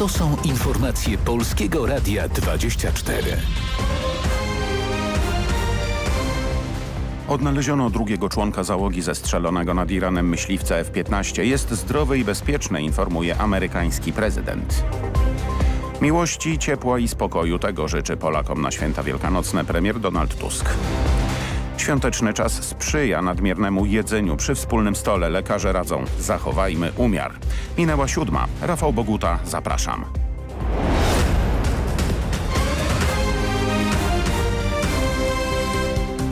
To są informacje Polskiego Radia 24. Odnaleziono drugiego członka załogi zestrzelonego nad Iranem myśliwca F-15. Jest zdrowy i bezpieczny, informuje amerykański prezydent. Miłości, ciepła i spokoju tego życzy Polakom na święta wielkanocne premier Donald Tusk. Świąteczny czas sprzyja nadmiernemu jedzeniu. Przy wspólnym stole lekarze radzą zachowajmy umiar. Minęła siódma. Rafał Boguta, zapraszam.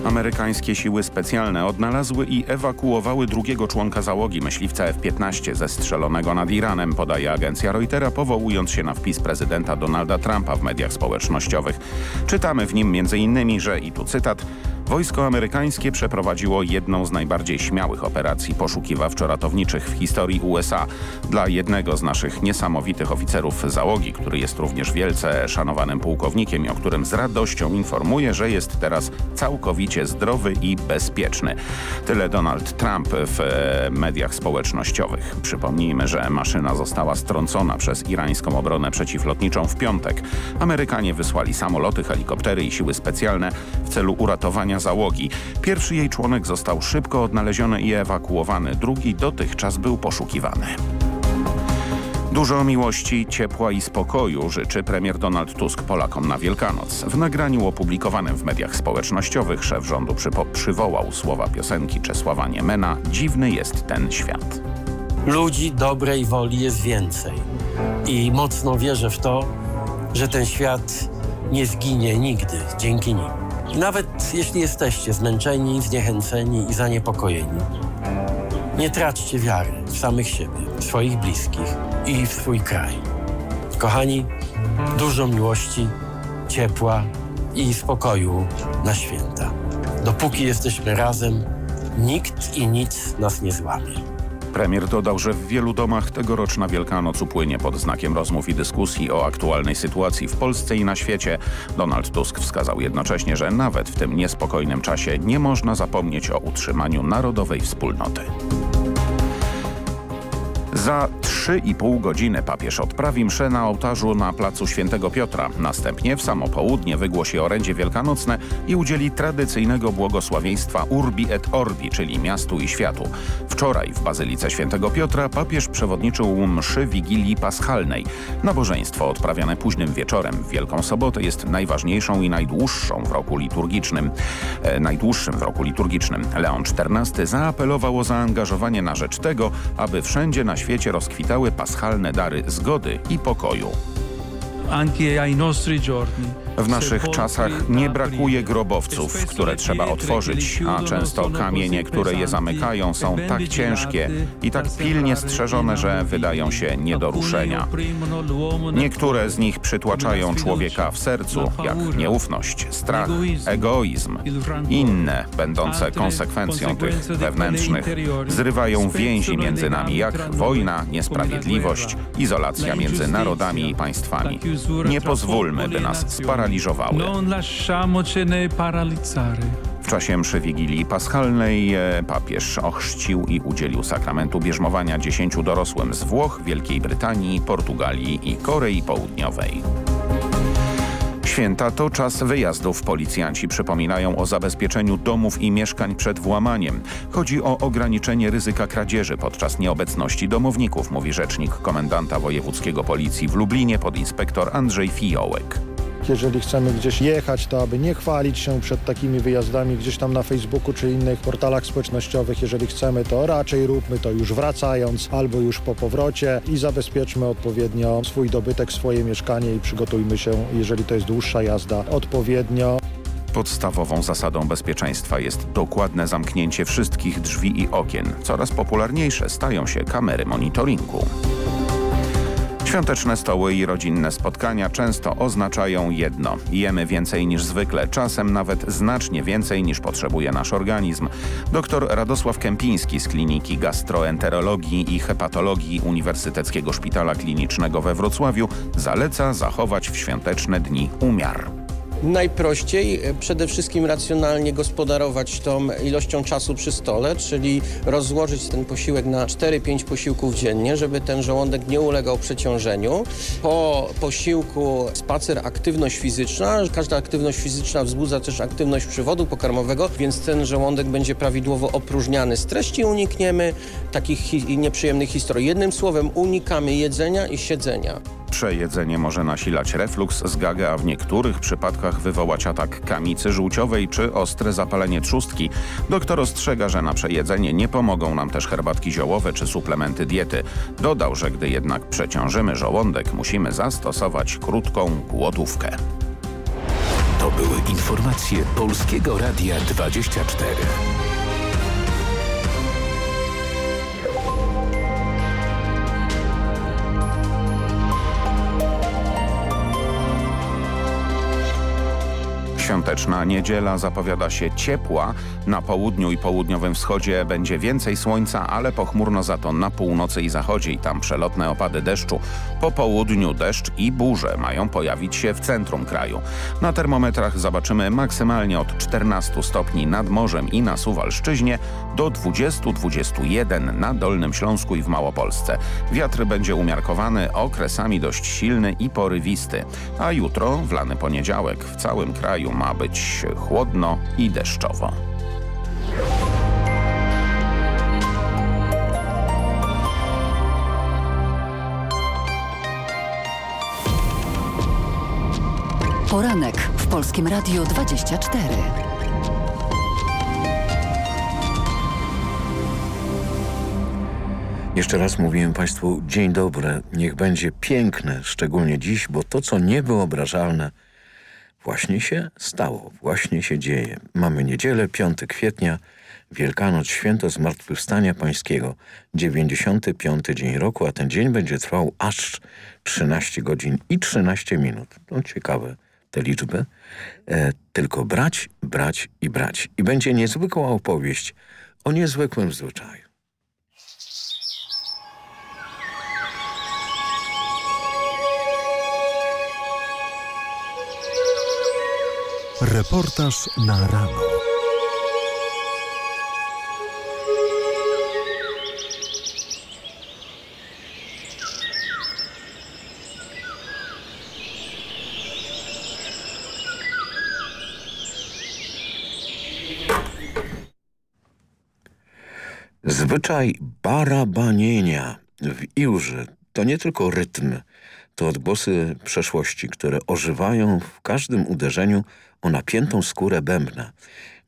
Amerykańskie siły specjalne odnalazły i ewakuowały drugiego członka załogi myśliwca F-15 zestrzelonego nad Iranem, podaje agencja Reutera, powołując się na wpis prezydenta Donalda Trumpa w mediach społecznościowych. Czytamy w nim m.in., że, i tu cytat, Wojsko amerykańskie przeprowadziło jedną z najbardziej śmiałych operacji poszukiwawczo-ratowniczych w historii USA. Dla jednego z naszych niesamowitych oficerów załogi, który jest również wielce szanowanym pułkownikiem i o którym z radością informuje, że jest teraz całkowicie zdrowy i bezpieczny. Tyle Donald Trump w e, mediach społecznościowych. Przypomnijmy, że maszyna została strącona przez irańską obronę przeciwlotniczą w piątek. Amerykanie wysłali samoloty, helikoptery i siły specjalne w celu uratowania załogi. Pierwszy jej członek został szybko odnaleziony i ewakuowany, drugi dotychczas był poszukiwany. Dużo miłości, ciepła i spokoju życzy premier Donald Tusk Polakom na Wielkanoc. W nagraniu opublikowanym w mediach społecznościowych szef rządu przywołał słowa piosenki Czesława Niemena Dziwny jest ten świat. Ludzi dobrej woli jest więcej i mocno wierzę w to, że ten świat nie zginie nigdy dzięki nim. Nawet jeśli jesteście zmęczeni, zniechęceni i zaniepokojeni, nie traćcie wiary w samych siebie, w swoich bliskich i w swój kraj. Kochani, dużo miłości, ciepła i spokoju na święta. Dopóki jesteśmy razem, nikt i nic nas nie złamie. Premier dodał, że w wielu domach tegoroczna Wielkanoc upłynie pod znakiem rozmów i dyskusji o aktualnej sytuacji w Polsce i na świecie. Donald Tusk wskazał jednocześnie, że nawet w tym niespokojnym czasie nie można zapomnieć o utrzymaniu narodowej wspólnoty. Za 3,5 godziny papież odprawi mszę na ołtarzu na placu Świętego Piotra. Następnie w samo południe wygłosi orędzie wielkanocne i udzieli tradycyjnego błogosławieństwa Urbi et Orbi, czyli miastu i światu. Wczoraj w Bazylice Świętego Piotra papież przewodniczył mszy Wigilii Paschalnej. Nabożeństwo odprawiane późnym wieczorem w Wielką Sobotę jest najważniejszą i najdłuższą w roku liturgicznym. E, najdłuższym w roku liturgicznym. Leon XIV zaapelował o zaangażowanie na rzecz tego, aby wszędzie na świecie rozkwitały paschalne dary zgody i pokoju. Anche ai nostri giorni w naszych czasach nie brakuje grobowców, które trzeba otworzyć, a często kamienie, które je zamykają są tak ciężkie i tak pilnie strzeżone, że wydają się nie do ruszenia. Niektóre z nich przytłaczają człowieka w sercu, jak nieufność, strach, egoizm. Inne, będące konsekwencją tych wewnętrznych, zrywają więzi między nami, jak wojna, niesprawiedliwość, izolacja między narodami i państwami. Nie pozwólmy, by nas W czasie mszy Wigilii Paschalnej e, papież ochrzcił i udzielił sakramentu bierzmowania dziesięciu dorosłym z Włoch, Wielkiej Brytanii, Portugalii i Korei Południowej. Święta to czas wyjazdów. Policjanci przypominają o zabezpieczeniu domów i mieszkań przed włamaniem. Chodzi o ograniczenie ryzyka kradzieży podczas nieobecności domowników, mówi rzecznik komendanta wojewódzkiego policji w Lublinie podinspektor Andrzej Jeżeli chcemy gdzieś jechać, to aby nie chwalić się przed takimi wyjazdami gdzieś tam na Facebooku czy innych portalach społecznościowych. Jeżeli chcemy, to raczej róbmy to już wracając albo już po powrocie i zabezpieczmy odpowiednio swój dobytek, swoje mieszkanie i przygotujmy się, jeżeli to jest dłuższa jazda, odpowiednio. Podstawową zasadą bezpieczeństwa jest dokładne zamknięcie wszystkich drzwi i okien. Coraz popularniejsze stają się kamery monitoringu. Świąteczne stoły i rodzinne spotkania często oznaczają jedno. Jemy więcej niż zwykle, czasem nawet znacznie więcej niż potrzebuje nasz organizm. Dr Radosław Kępiński z Kliniki Gastroenterologii i Hepatologii Uniwersyteckiego Szpitala Klinicznego we Wrocławiu zaleca zachować w świąteczne dni umiar Najprościej e, przede wszystkim racjonalnie gospodarować tą ilością czasu przy stole, czyli rozłożyć ten posiłek na 4-5 posiłków dziennie, żeby ten żołądek nie ulegał przeciążeniu. Po posiłku spacer, aktywność fizyczna. Każda aktywność fizyczna wzbudza też aktywność przewodu pokarmowego, więc ten żołądek będzie prawidłowo opróżniany. Z treści unikniemy takich hi nieprzyjemnych historii. Jednym słowem unikamy jedzenia i siedzenia. Przejedzenie może nasilać refluks, zgagę, a w niektórych przypadkach wywołać atak kamicy żółciowej czy ostre zapalenie trzustki. Doktor ostrzega, że na przejedzenie nie pomogą nam też herbatki ziołowe czy suplementy diety. Dodał, że gdy jednak przeciążymy żołądek, musimy zastosować krótką głodówkę. To były informacje Polskiego Radia 24. Świąteczna niedziela zapowiada się ciepła. Na południu i południowym wschodzie będzie więcej słońca, ale pochmurno za to na północy i zachodzie i tam przelotne opady deszczu. Po południu deszcz i burze mają pojawić się w centrum kraju. Na termometrach zobaczymy maksymalnie od 14 stopni nad morzem i na Suwalszczyźnie do 20-21 na Dolnym Śląsku i w Małopolsce. Wiatr będzie umiarkowany, okresami dość silny i porywisty. A jutro, w lany poniedziałek, w całym kraju ma być chłodno i deszczowo. Poranek w Polskim Radio 24. Jeszcze raz mówiłem Państwu dzień dobry, niech będzie piękne, szczególnie dziś, bo to, co niewyobrażalne, właśnie się stało, właśnie się dzieje. Mamy niedzielę, 5 kwietnia, Wielkanoc, święto Zmartwychwstania Pańskiego, 95 dzień roku, a ten dzień będzie trwał aż 13 godzin i 13 minut. No ciekawe te liczby. E, tylko brać, brać i brać. I będzie niezwykła opowieść o niezwykłym zwyczaju. Reportaż na rano. Zwyczaj barabanienia w Iłży to nie tylko rytm, to odgłosy przeszłości, które ożywają w każdym uderzeniu o napiętą skórę bębna.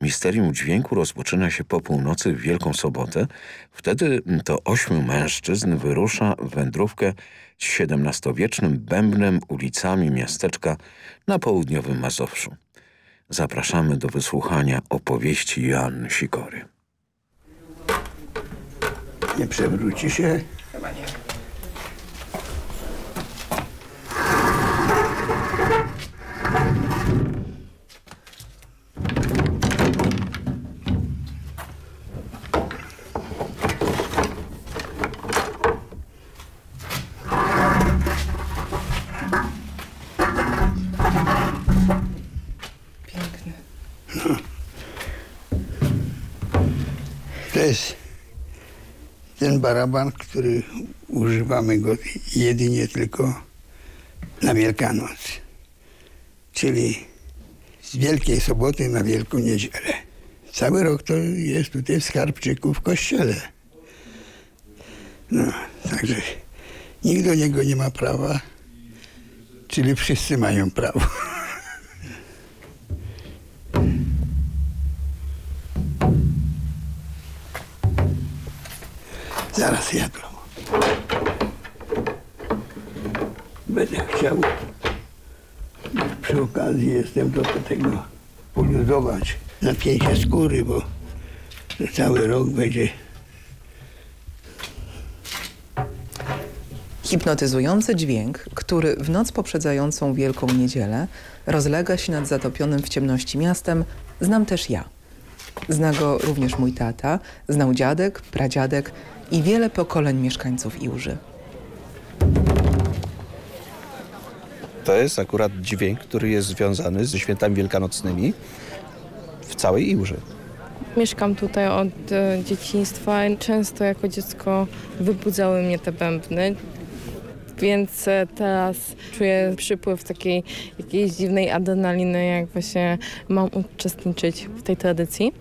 Misterium dźwięku rozpoczyna się po północy w Wielką Sobotę. Wtedy to ośmiu mężczyzn wyrusza w wędrówkę z XVII-wiecznym bębnem ulicami miasteczka na południowym Mazowszu. Zapraszamy do wysłuchania opowieści Joanny Sikory. Nie przewróci się. Baraban, który używamy go jedynie tylko na Wielkanoc. Czyli z Wielkiej Soboty na Wielką Niedzielę. Cały rok to jest tutaj w Skarbczyku w kościele. No, także nikt do niego nie ma prawa, czyli wszyscy mają prawo. Zaraz ja to będę chciał. Przy okazji jestem do tego poluzować napięcie skóry, bo cały rok będzie Hipnotyzujący dźwięk, który w noc poprzedzającą Wielką Niedzielę rozlega się nad zatopionym w ciemności miastem, znam też ja. Zna go również mój tata, znał dziadek, pradziadek i wiele pokoleń mieszkańców Iłży. To jest akurat dźwięk, który jest związany ze świętami wielkanocnymi w całej Iłży. Mieszkam tutaj od e, dzieciństwa i często jako dziecko wybudzały mnie te bębny. Więc e, teraz czuję przypływ takiej jakiejś dziwnej adrenaliny, jak właśnie mam uczestniczyć w tej tradycji.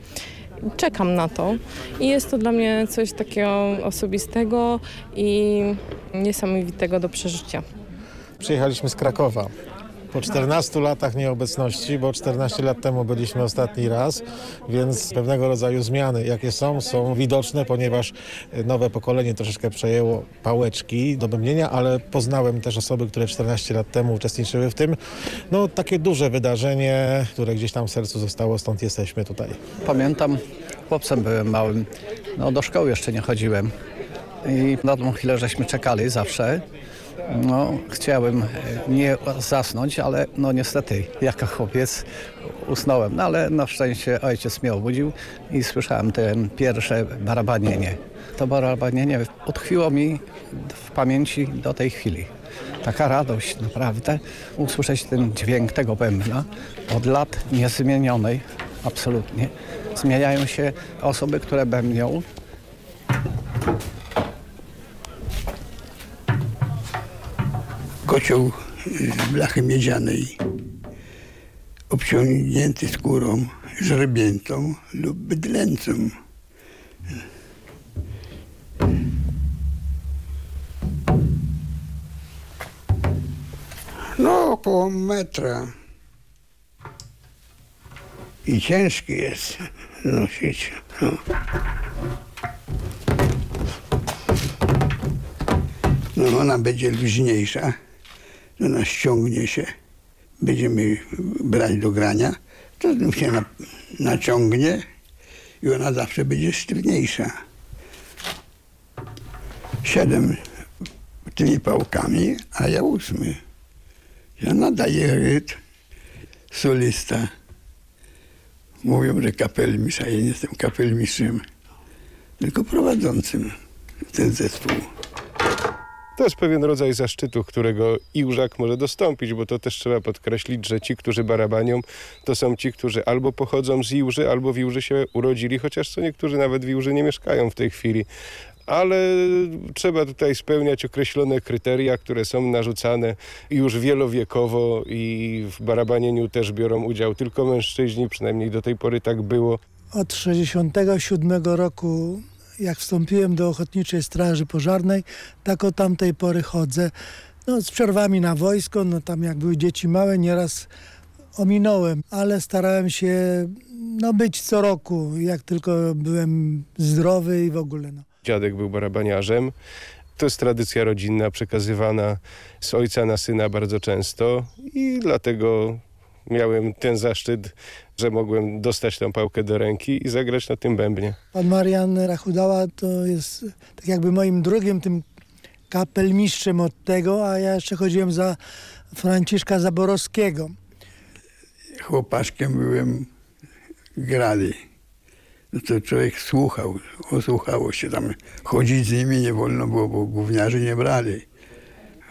Czekam na to i jest to dla mnie coś takiego osobistego i niesamowitego do przeżycia. Przyjechaliśmy z Krakowa. Po 14 latach nieobecności, bo 14 lat temu byliśmy ostatni raz, więc pewnego rodzaju zmiany, jakie są, są widoczne, ponieważ nowe pokolenie troszeczkę przejęło pałeczki do bębnienia, ale poznałem też osoby, które 14 lat temu uczestniczyły w tym. No takie duże wydarzenie, które gdzieś tam w sercu zostało, stąd jesteśmy tutaj. Pamiętam, chłopcem byłem małym, no do szkoły jeszcze nie chodziłem i na tą chwilę żeśmy czekali zawsze. No, chciałem nie zasnąć, ale no niestety, jako chłopiec usnąłem. No ale na szczęście ojciec mnie obudził i słyszałem te pierwsze barabanienie. To barabanienie utkwiło mi w pamięci do tej chwili. Taka radość naprawdę, usłyszeć ten dźwięk tego bębna od lat niezmienionej, absolutnie. Zmieniają się osoby, które bębnią, kocioł z blachy miedzianej, obciągnięty skórą żrebiętą lub bydlęcą. No, około metra. I ciężki jest nosić. No. No, ona będzie luźniejsza ona ściągnie się, będziemy brać do grania, to znów się na, naciągnie i ona zawsze będzie sztywniejsza. Siedem tymi pałkami, a ja ósmy. Ja nadaję rytm, solista. Mówią, że kapelmistrz, a ja nie jestem kapelmistrzem, tylko prowadzącym ten zespół. To jest pewien rodzaj zaszczytu, którego Iłżak może dostąpić, bo to też trzeba podkreślić, że ci, którzy barabanią, to są ci, którzy albo pochodzą z Iłży, albo w Iłży się urodzili, chociaż co niektórzy nawet w Iłży nie mieszkają w tej chwili ale trzeba tutaj spełniać określone kryteria, które są narzucane już wielowiekowo i w barabanieniu też biorą udział tylko mężczyźni, przynajmniej do tej pory tak było. Od 67 roku jak wstąpiłem do Ochotniczej Straży Pożarnej, tak od tamtej pory chodzę. No, z przerwami na wojsko, no tam jak były dzieci małe, nieraz ominąłem, ale starałem się no, być co roku, jak tylko byłem zdrowy i w ogóle. No. Dziadek był barabaniarzem. To jest tradycja rodzinna przekazywana z ojca na syna bardzo często i dlatego miałem ten zaszczyt, że mogłem dostać tę pałkę do ręki i zagrać na tym bębnie. Pan Marian Rachudała to jest tak jakby moim drugim tym kapelmistrzem od tego, a ja jeszcze chodziłem za Franciszka Zaborowskiego. Chłopaczkiem byłem, grali. No to człowiek słuchał, osłuchało się tam. Chodzić z nimi nie wolno było, bo gówniarzy nie brali.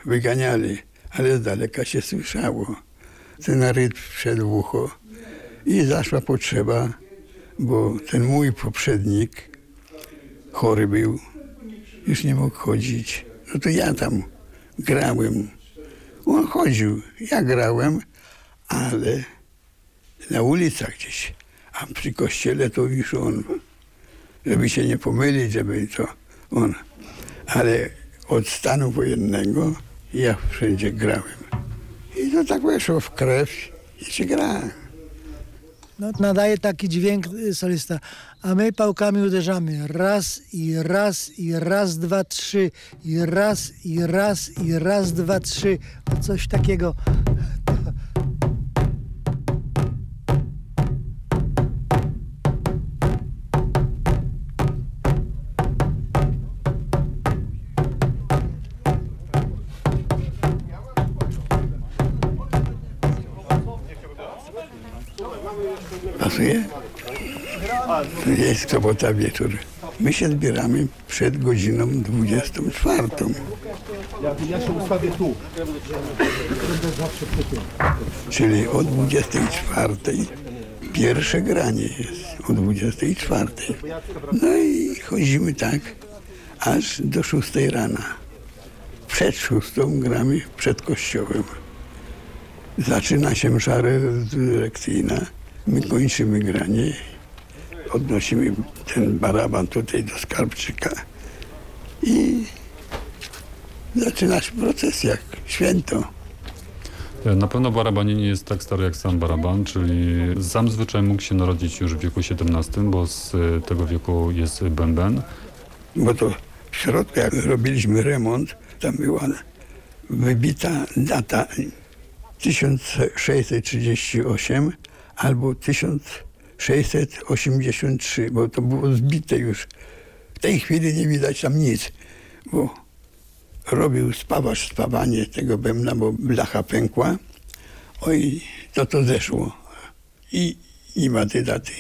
Wyganiali, ale z daleka się słyszało ten rytm w ucho i zaszła potrzeba, bo ten mój poprzednik chory był, już nie mógł chodzić. No to ja tam grałem. On chodził, ja grałem, ale na ulicach gdzieś, a przy kościele to już on, żeby się nie pomylić, żeby to on. Ale od stanu wojennego ja wszędzie grałem. I to tak weszło w krew i się gra. No, nadaje taki dźwięk y, solista, a my pałkami uderzamy raz i raz i raz, dwa, trzy i raz i raz i raz, dwa, trzy. Coś takiego Jest sobota wieczór. My się zbieramy przed godziną 24. Ja się ustawię tu. Czyli o 24 pierwsze granie jest o 24. No i chodzimy tak aż do 6 rana. Przed 6 gramy przed kościołem. Zaczyna się msza rezurekcyjna. My kończymy granie. Odnosimy ten baraban tutaj do skarbczyka i zaczyna się proces jak święto. Na pewno barabanin nie jest tak stary jak sam baraban, czyli sam zwyczaj mógł się narodzić już w wieku XVII, bo z tego wieku jest bęben. Bo to w środku, jak robiliśmy remont, tam była wybita data 1638 albo 1683, bo to było zbite już. W tej chwili nie widać tam nic, bo robił spawarz spawanie tego bębna, bo blacha pękła. Oj, to to zeszło. I nie ma tej daty.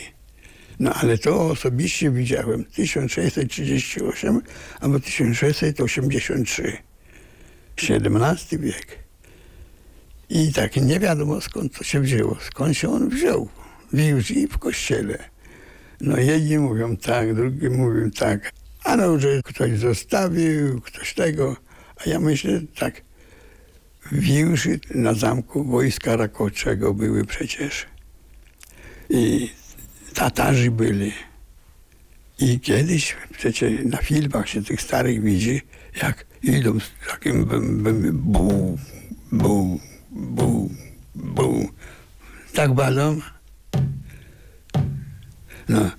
No ale to osobiście widziałem. 1638 albo 1683. XVII wiek. I tak nie wiadomo skąd to się wzięło. Skąd się on wziął. W i w kościele. No jedni mówią tak, drugi mówią tak. A no, że ktoś zostawił, ktoś tego. A ja myślę tak, wiłży na zamku wojska rakoczego były przecież. I Tatarzy byli. I kiedyś przecież na filmach się tych starych widzi, jak idą z takim bum, bum, bu, bu, bu, bu. Tak balą. No.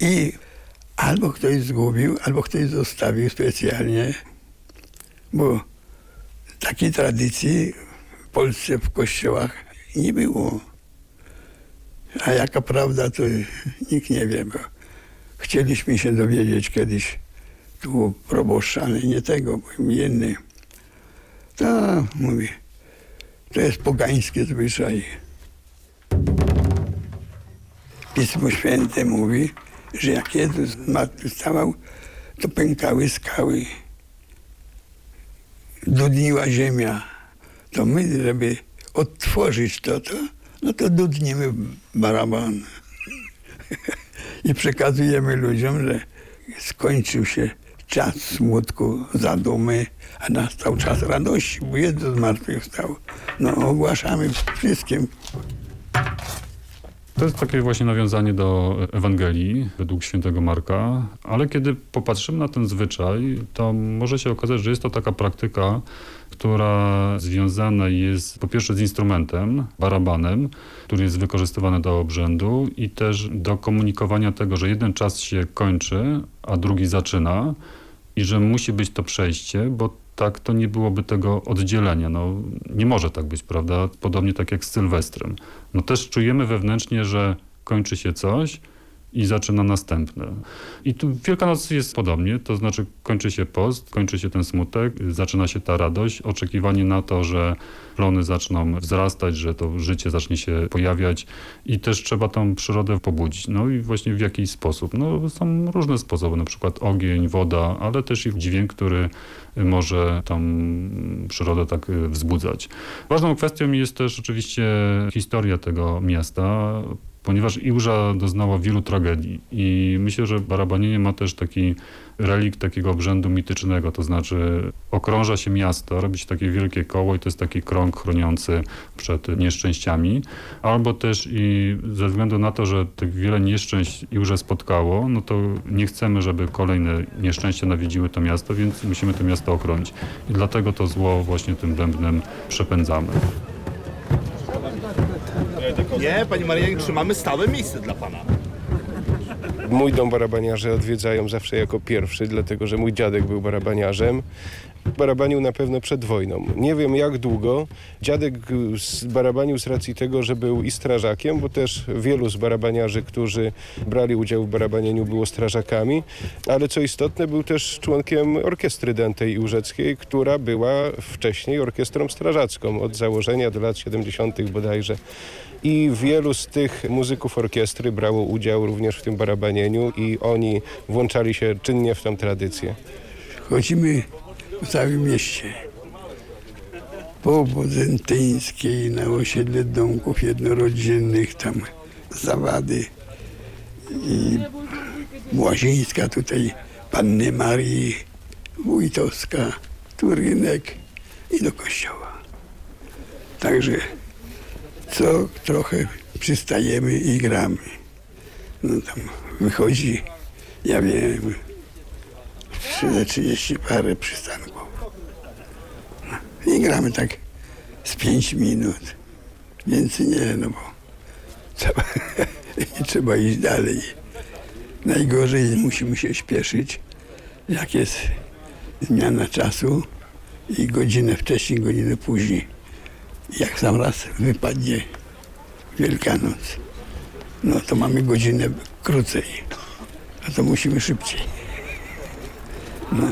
I albo ktoś zgubił, albo ktoś zostawił specjalnie, bo takiej tradycji w Polsce w kościołach nie było. A jaka prawda, to nikt nie wie, bo chcieliśmy się dowiedzieć kiedyś tu proboszcza, ale nie tego, bo inny. To mówi, to jest pogańskie zwyczaj. Pismo Święte mówi, że jak Jezus zmartwychwstał, to pękały skały. Dudniła ziemia. To my, żeby odtworzyć to, to no to dudnimy baraban. I przekazujemy ludziom, że skończył się czas smutku, zadumy, a nastał czas radości, bo Jezus zmartwychwstał. No ogłaszamy wszystkim. To jest takie właśnie nawiązanie do Ewangelii według świętego Marka, ale kiedy popatrzymy na ten zwyczaj, to może się okazać, że jest to taka praktyka, która związana jest po pierwsze z instrumentem, barabanem, który jest wykorzystywany do obrzędu i też do komunikowania tego, że jeden czas się kończy, a drugi zaczyna i że musi być to przejście, bo tak to nie byłoby tego oddzielenia. No, nie może tak być, prawda? Podobnie tak jak z Sylwestrem. No też czujemy wewnętrznie, że kończy się coś i zaczyna następne. I tu Wielkanoc jest podobnie, to znaczy kończy się post, kończy się ten smutek, zaczyna się ta radość, oczekiwanie na to, że plony zaczną wzrastać, że to życie zacznie się pojawiać i też trzeba tą przyrodę pobudzić. No i właśnie w jaki sposób? No są różne sposoby, na przykład ogień, woda, ale też i dźwięk, który może tą przyrodę tak wzbudzać. Ważną kwestią jest też oczywiście historia tego miasta, ponieważ Iłża doznała wielu tragedii i myślę, że barabanienie ma też taki relikt takiego obrzędu mitycznego, to znaczy okrąża się miasto, robi się takie wielkie koło i to jest taki krąg chroniący przed nieszczęściami, albo też i ze względu na to, że tak wiele nieszczęść Iłże spotkało, no to nie chcemy, żeby kolejne nieszczęścia nawiedziły to miasto, więc musimy to miasto ochronić i dlatego to zło właśnie tym bębnem przepędzamy. Nie, Panie Marianie, trzymamy stałe miejsce dla Pana. Mój dom barabaniarze odwiedzają zawsze jako pierwszy, dlatego że mój dziadek był barabaniarzem, Barabanił na pewno przed wojną. Nie wiem jak długo. Dziadek barabanił z racji tego, że był i strażakiem, bo też wielu z barabaniarzy, którzy brali udział w barabanieniu było strażakami, ale co istotne był też członkiem orkiestry Dętej Urzeckiej, która była wcześniej orkiestrą strażacką od założenia do lat 70. bodajże. I wielu z tych muzyków orkiestry brało udział również w tym barabanieniu i oni włączali się czynnie w tę tradycję. Chodzimy w całym mieście. Po Bodzentyńskiej, na osiedle domków jednorodzinnych, tam Zawady i Łazińska, tutaj Panny Marii, Wójtowska, Turynek i do kościoła. Także co trochę przystajemy i gramy. No tam wychodzi, ja wiem, 30 parę przystanków. No, I gramy tak z 5 minut. Więcej nie, no bo trzeba, trzeba iść dalej. Najgorzej musimy się śpieszyć, jak jest zmiana czasu i godzinę wcześniej, godzinę później. Jak sam raz wypadnie Wielkanoc, no to mamy godzinę krócej, a to musimy szybciej. No.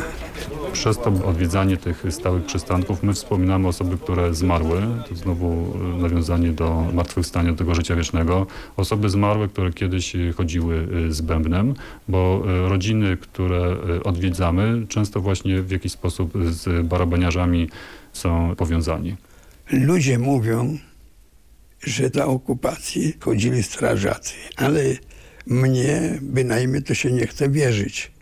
Przez to odwiedzanie tych stałych przystanków my wspominamy osoby, które zmarły. To znowu e, nawiązanie do martwychwstania, tego życia wiecznego. Osoby zmarłe, które kiedyś chodziły e, z bębnem, bo e, rodziny, które odwiedzamy, często właśnie w jakiś sposób z barabaniarzami są powiązani. Ludzie mówią, że za okupacji chodzili strażacy, ale mnie bynajmniej to się nie chce wierzyć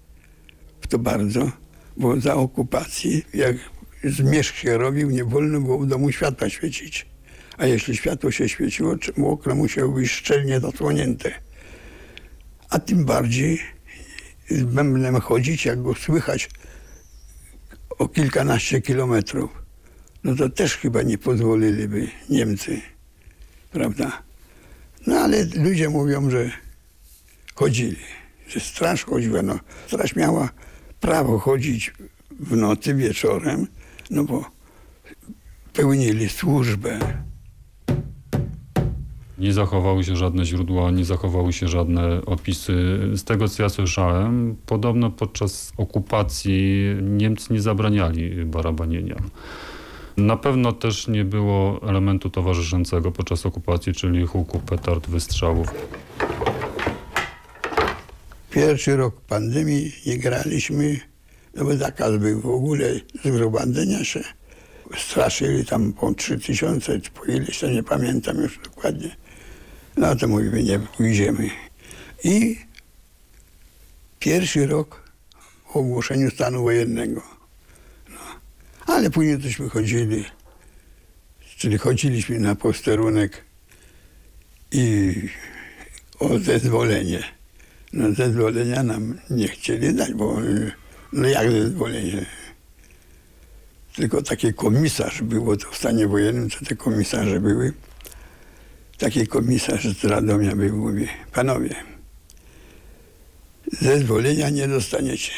w to bardzo, bo za okupacji, jak zmierzch się robił, nie wolno było w domu światła świecić. A jeśli światło się świeciło, okno musiało być szczelnie zasłonięte. A tym bardziej z bębnem chodzić, jak go słychać o kilkanaście kilometrów no to też chyba nie pozwoliliby Niemcy, prawda? No ale ludzie mówią, że chodzili, że straż chodziła. No, straż miała prawo chodzić w nocy, wieczorem, no bo pełnili służbę. Nie zachowały się żadne źródła, nie zachowały się żadne opisy. Z tego co ja słyszałem, podobno podczas okupacji Niemcy nie zabraniali barabanienia. Na pewno też nie było elementu towarzyszącego podczas okupacji, czyli huku, petard, wystrzałów. Pierwszy rok pandemii nie graliśmy, no bo zakaz był w ogóle zgromadzenia się. Straszyli tam po trzy tysiące, po ileś, to nie pamiętam już dokładnie. No to mówimy, nie pójdziemy. I pierwszy rok w ogłoszeniu stanu wojennego ale później tośmy chodzili, czyli chodziliśmy na posterunek i o zezwolenie. No zezwolenia nam nie chcieli dać, bo no jak zezwolenie? Tylko taki komisarz było to w stanie wojennym, to te komisarze były. Taki komisarz z Radomia był, mówi, panowie, zezwolenia nie dostaniecie.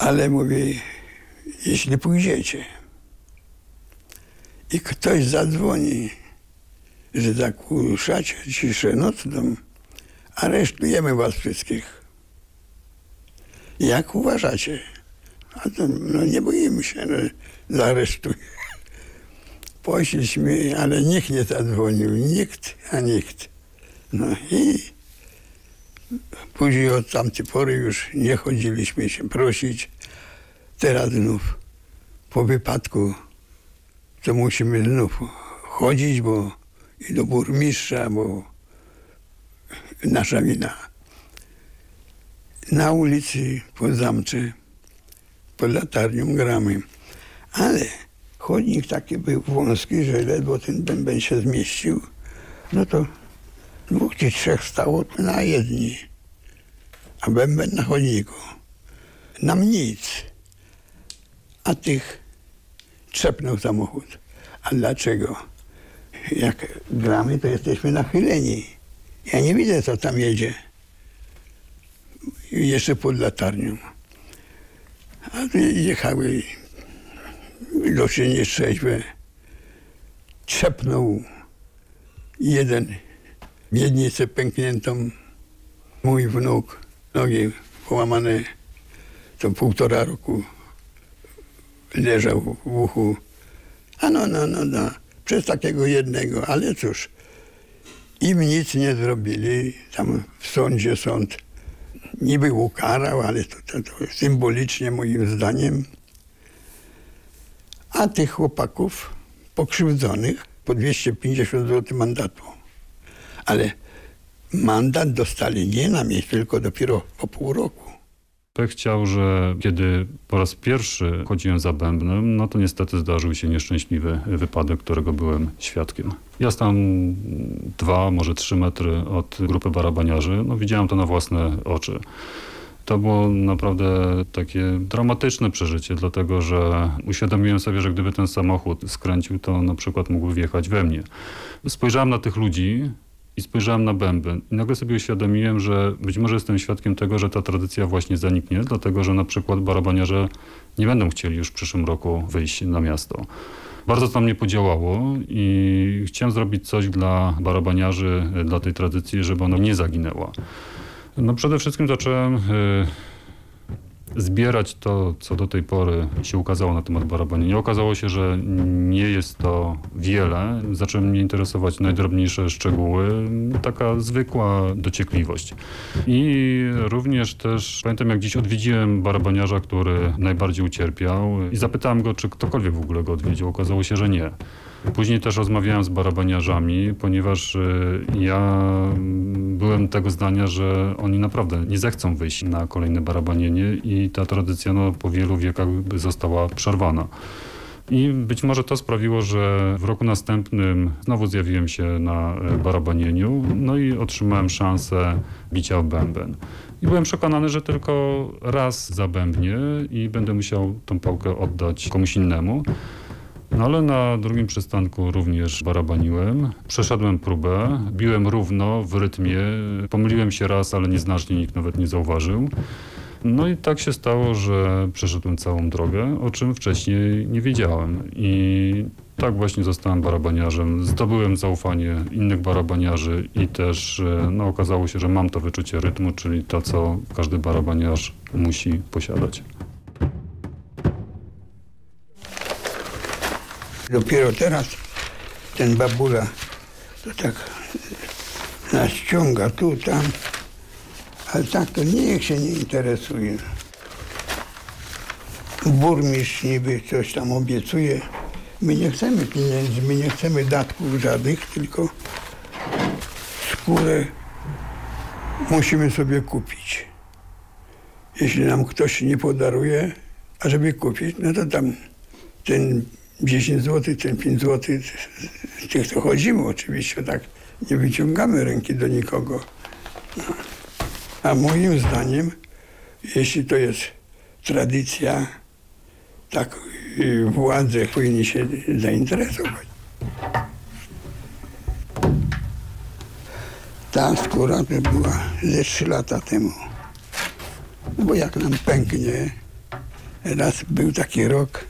Ale mówię, jeśli pójdziecie i ktoś zadzwoni, że zakłuszacie ciszę nocną, aresztujemy was wszystkich. Jak uważacie? A to no nie boimy się, no, zaaresztuj. Poszliśmy, ale nikt nie zadzwonił, nikt, a nikt. No i Później od tamtej pory już nie chodziliśmy się prosić. Teraz znów po wypadku to musimy znów chodzić, bo i do burmistrza, bo nasza wina. Na ulicy pod zamcze, pod latarnią gramy. Ale chodnik taki był wąski, że ledwo ten bęben się zmieścił. No to dwóch czy trzech stało na jedni, a bęben na chodniku. Nam nic. A tych trzepnął samochód. A dlaczego? Jak gramy, to jesteśmy nachyleni. Ja nie widzę, co tam jedzie. Jeszcze pod latarnią. A tu jechały widocznie nieszczęśliwe. Trzepnął jeden miednicę pękniętą. Mój wnuk, nogi połamane, to półtora roku leżał w uchu. A no, no, no, no, przez takiego jednego, ale cóż, im nic nie zrobili, tam w sądzie sąd niby ukarał, ale to, to, to symbolicznie moim zdaniem. A tych chłopaków pokrzywdzonych po 250 zł mandatu. Ale mandat dostali nie na miejscu, tylko dopiero po pół roku. Pech chciał, że kiedy po raz pierwszy chodziłem za bębnem, no to niestety zdarzył się nieszczęśliwy wypadek, którego byłem świadkiem. Ja stałem dwa, może trzy metry od grupy barabaniarzy. No widziałem to na własne oczy. To było naprawdę takie dramatyczne przeżycie, dlatego że uświadomiłem sobie, że gdyby ten samochód skręcił, to na przykład mógłby wjechać we mnie. Spojrzałem na tych ludzi, i spojrzałem na bęben. I nagle sobie uświadomiłem, że być może jestem świadkiem tego, że ta tradycja właśnie zaniknie, dlatego że na przykład barabaniarze nie będą chcieli już w przyszłym roku wyjść na miasto. Bardzo to mnie podziałało i chciałem zrobić coś dla barabaniarzy, dla tej tradycji, żeby ona nie zaginęła. No przede wszystkim zacząłem y, zbierać to, co do tej pory się ukazało na temat barabanienia. Okazało się, że nie jest to wiele. Zaczęły mnie interesować najdrobniejsze szczegóły, taka zwykła dociekliwość. I również też pamiętam, jak dziś odwiedziłem barabaniarza, który najbardziej ucierpiał i zapytałem go, czy ktokolwiek w ogóle go odwiedził. Okazało się, że nie. Później też rozmawiałem z barabaniarzami, ponieważ y, ja byłem tego zdania, że oni naprawdę nie zechcą wyjść na kolejne barabanienie i ta tradycja no, po wielu wiekach została przerwana. I być może to sprawiło, że w roku następnym znowu zjawiłem się na e, barabanieniu, no i otrzymałem szansę bicia w bęben. I byłem przekonany, że tylko raz zabębnię i będę musiał tą pałkę oddać komuś innemu. No ale na drugim przystanku również barabaniłem. Przeszedłem próbę, biłem równo, w rytmie. Pomyliłem się raz, ale nieznacznie nikt nawet nie zauważył. No i tak się stało, że przeszedłem całą drogę, o czym wcześniej nie wiedziałem. I tak właśnie zostałem barabaniarzem. Zdobyłem zaufanie innych barabaniarzy i też no, okazało się, że mam to wyczucie rytmu, czyli to, co każdy barabaniarz musi posiadać. Dopiero teraz ten babula to tak nas ciąga tu, tam, ale tak to niech się nie interesuje. Burmistrz niby coś tam obiecuje. My nie chcemy pieniędzy, my nie chcemy datków żadnych, tylko skórę musimy sobie kupić. Jeśli nam ktoś nie podaruje, a żeby kupić, no to tam ten 10 zł, ten 5 zł, z tych to chodzimy oczywiście, tak nie wyciągamy ręki do nikogo. A moim zdaniem, jeśli to jest tradycja, tak władze powinni się zainteresować. Ta skóra to była ze 3 lata temu. No bo jak nam pęknie, raz był taki rok,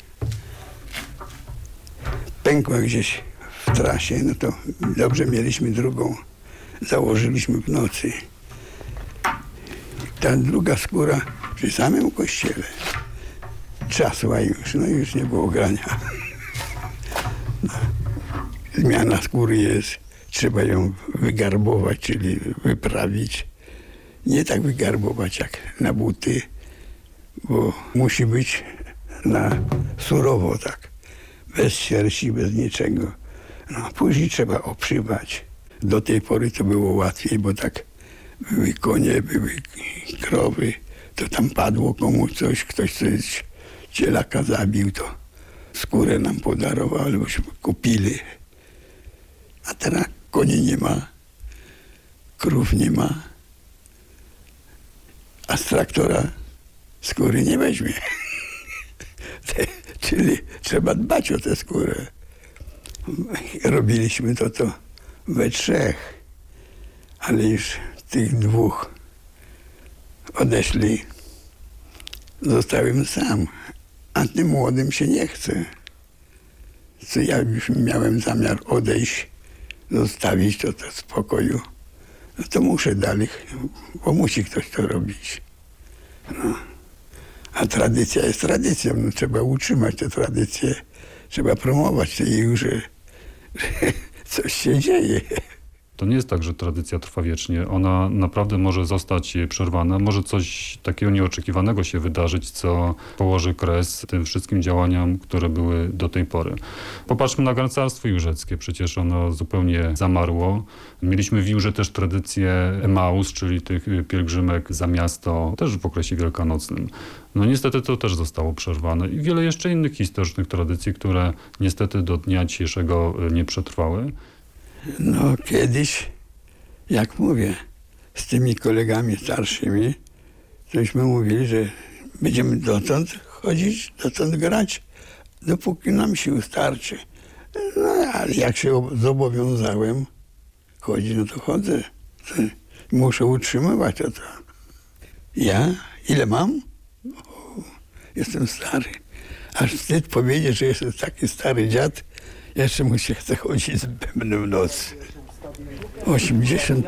pękła gdzieś w trasie, no to dobrze mieliśmy drugą, założyliśmy w nocy. Ta druga skóra przy samym kościele trzasła już, no już nie było grania. Zmiana skóry jest, trzeba ją wygarbować, czyli wyprawić. Nie tak wygarbować jak na buty, bo musi być na surowo tak bez sierści, bez niczego. No, później trzeba oprzywać. Do tej pory to było łatwiej, bo tak były konie, były krowy, to tam padło komuś coś, ktoś coś cielaka zabił, to skórę nam podarował, albośmy kupili. A teraz koni nie ma, krów nie ma, a z traktora skóry nie weźmie. Czyli trzeba dbać o tę skórę. Robiliśmy to, to we trzech, ale już tych dwóch odeszli zostałem sam, a tym młodym się nie chce. Co ja już miałem zamiar odejść, zostawić to, to w spokoju, no to muszę dalej, bo musi ktoś to robić. No. A tradycja jest tradycją, no, trzeba utrzymać tę tradycję, trzeba promować te już, że, że coś się dzieje. To nie jest tak, że tradycja trwa wiecznie. Ona naprawdę może zostać przerwana. Może coś takiego nieoczekiwanego się wydarzyć, co położy kres tym wszystkim działaniom, które były do tej pory. Popatrzmy na garncarstwo jurzeckie. Przecież ono zupełnie zamarło. Mieliśmy w Jurze też tradycję Emaus, czyli tych pielgrzymek za miasto, też w okresie wielkanocnym. No niestety to też zostało przerwane. I wiele jeszcze innych historycznych tradycji, które niestety do dnia dzisiejszego nie przetrwały. No kiedyś, jak mówię, z tymi kolegami starszymi, tośmy mówili, że będziemy dotąd chodzić, dotąd grać, dopóki nam sił starczy. No ale jak się zobowiązałem chodzić, no to chodzę. To muszę utrzymywać to. Ja? Ile mam? O, jestem stary. Aż wstyd powiedzieć, że jestem taki stary dziad, jeszcze mu się chce chodzić z bębnem w nocy. 85.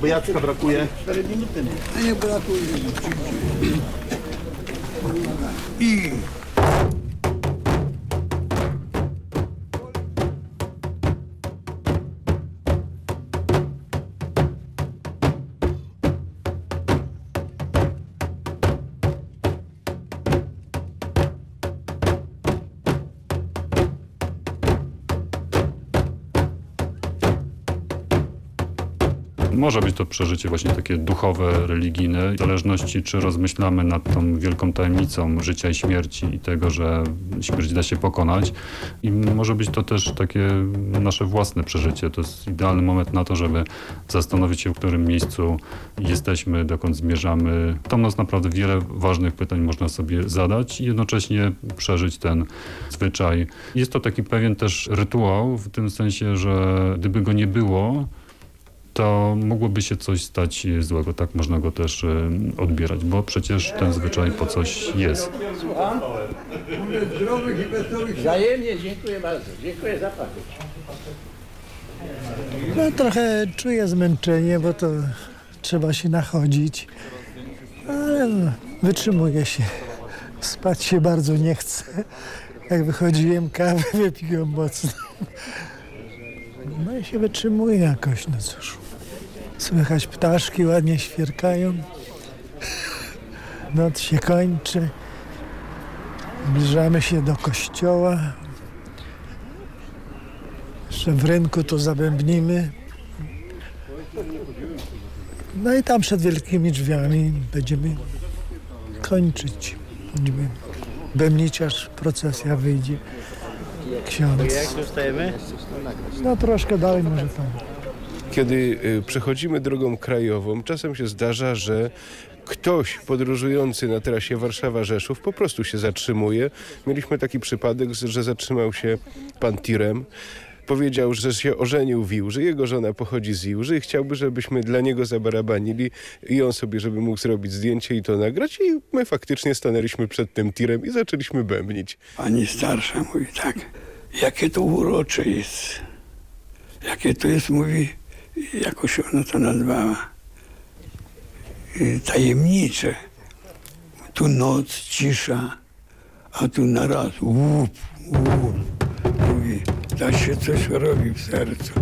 Bo Jacka brakuje. A nie brakuje. I Może być to przeżycie właśnie takie duchowe, religijne, w zależności czy rozmyślamy nad tą wielką tajemnicą życia i śmierci i tego, że śmierć da się pokonać. I może być to też takie nasze własne przeżycie. To jest idealny moment na to, żeby zastanowić się, w którym miejscu jesteśmy, dokąd zmierzamy. Tam nas naprawdę wiele ważnych pytań można sobie zadać i jednocześnie przeżyć ten zwyczaj. Jest to taki pewien też rytuał, w tym sensie, że gdyby go nie było, to mogłoby się coś stać złego. Tak można go też odbierać, bo przecież ten zwyczaj po coś jest. Słucham? Zdrowych i wesołych. Wzajemnie, dziękuję bardzo. Dziękuję za pamięć. No trochę czuję zmęczenie, bo to trzeba się nachodzić, ale no, wytrzymuję się. Spać się bardzo nie chce. Jak wychodziłem, kawę wypiłem mocno. No i się wytrzymuje jakoś, no cóż. Słychać ptaszki ładnie świerkają. Noc się kończy. Zbliżamy się do kościoła. Jeszcze w rynku to zabębnimy. No i tam przed wielkimi drzwiami będziemy kończyć. Będziemy bębnić, aż procesja wyjdzie. Ksiądz. No troszkę dalej może tam. Kiedy y, przechodzimy drogą krajową, czasem się zdarza, że ktoś podróżujący na trasie Warszawa-Rzeszów po prostu się zatrzymuje. Mieliśmy taki przypadek, że zatrzymał się pan tirem. Powiedział, że się ożenił w Iłży, jego żona pochodzi z Iłży i chciałby, żebyśmy dla niego zabarabanili i on sobie, żeby mógł zrobić zdjęcie i to nagrać i my faktycznie stanęliśmy przed tym tirem i zaczęliśmy bębnić. Pani starsza mówi tak, jakie to urocze jest. Jakie to jest, mówi, jakoś ona to nazwała, y, tajemnicze. Tu noc, cisza, a tu na raz łup, łup. Mówi, da się coś robi w sercu.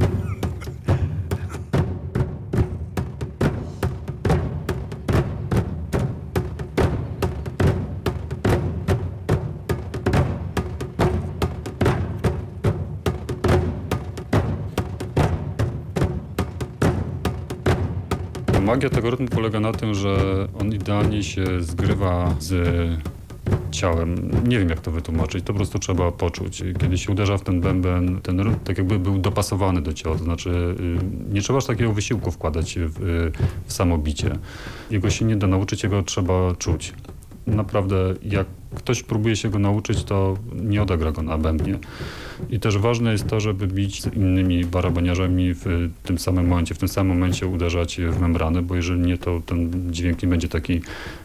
Magia tego rytmu polega na tym, że on idealnie się zgrywa z ciałem. Nie wiem jak to wytłumaczyć, to po prostu trzeba poczuć. Kiedy się uderza w ten bęben, ten rytm tak jakby był dopasowany do ciała, to znaczy y, nie trzeba aż takiego wysiłku wkładać w, w samo bicie. Jego się nie da nauczyć, jego trzeba czuć. Naprawdę jak ktoś próbuje się go nauczyć, to nie odegra go na. I też ważne jest to, żeby bić z innymi barabaniarzami w tym samym momencie, w tym samym momencie uderzać w membrany, bo jeżeli nie, to ten dźwięk nie będzie taki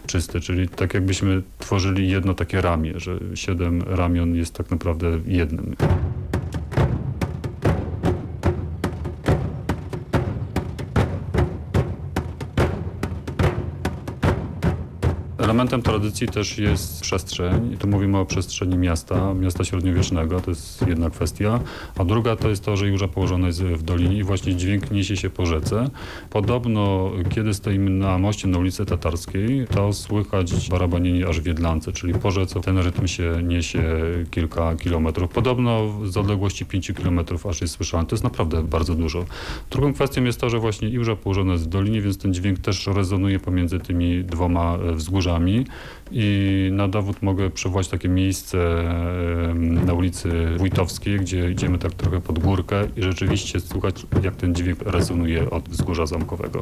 czysty, czyli tak jakbyśmy tworzyli jedno takie ramię, że siedem ramion jest tak naprawdę jednym. Elementem tradycji też jest przestrzeń. Tu mówimy o przestrzeni miasta, miasta średniowiecznego, to jest jedna kwestia. A druga to jest to, że Jurza położona jest w dolinie i właśnie dźwięk niesie się po rzece. Podobno, kiedy stoimy na moście na ulicy Tatarskiej, to słychać barabanienie aż Wiedlance, czyli po rzece ten rytm się niesie kilka kilometrów. Podobno z odległości 5 kilometrów aż jest słyszalny. To jest naprawdę bardzo dużo. Drugą kwestią jest to, że właśnie Jurza położona jest w dolinie, więc ten dźwięk też rezonuje pomiędzy tymi dwoma wzgórzami i na dowód mogę przywołać takie miejsce na ulicy Wójtowskiej, gdzie idziemy tak trochę pod górkę i rzeczywiście słuchać jak ten dźwięk rezonuje od wzgórza zamkowego.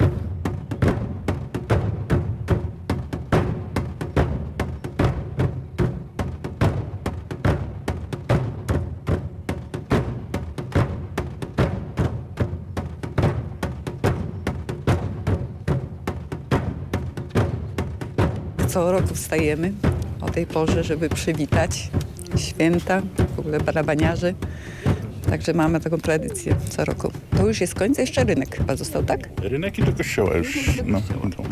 Co roku wstajemy o tej porze, żeby przywitać święta, w ogóle barabaniarzy. Także mamy taką tradycję co roku. To już jest koniec, jeszcze rynek chyba został, tak? Rynek i do kościoła już. No, no.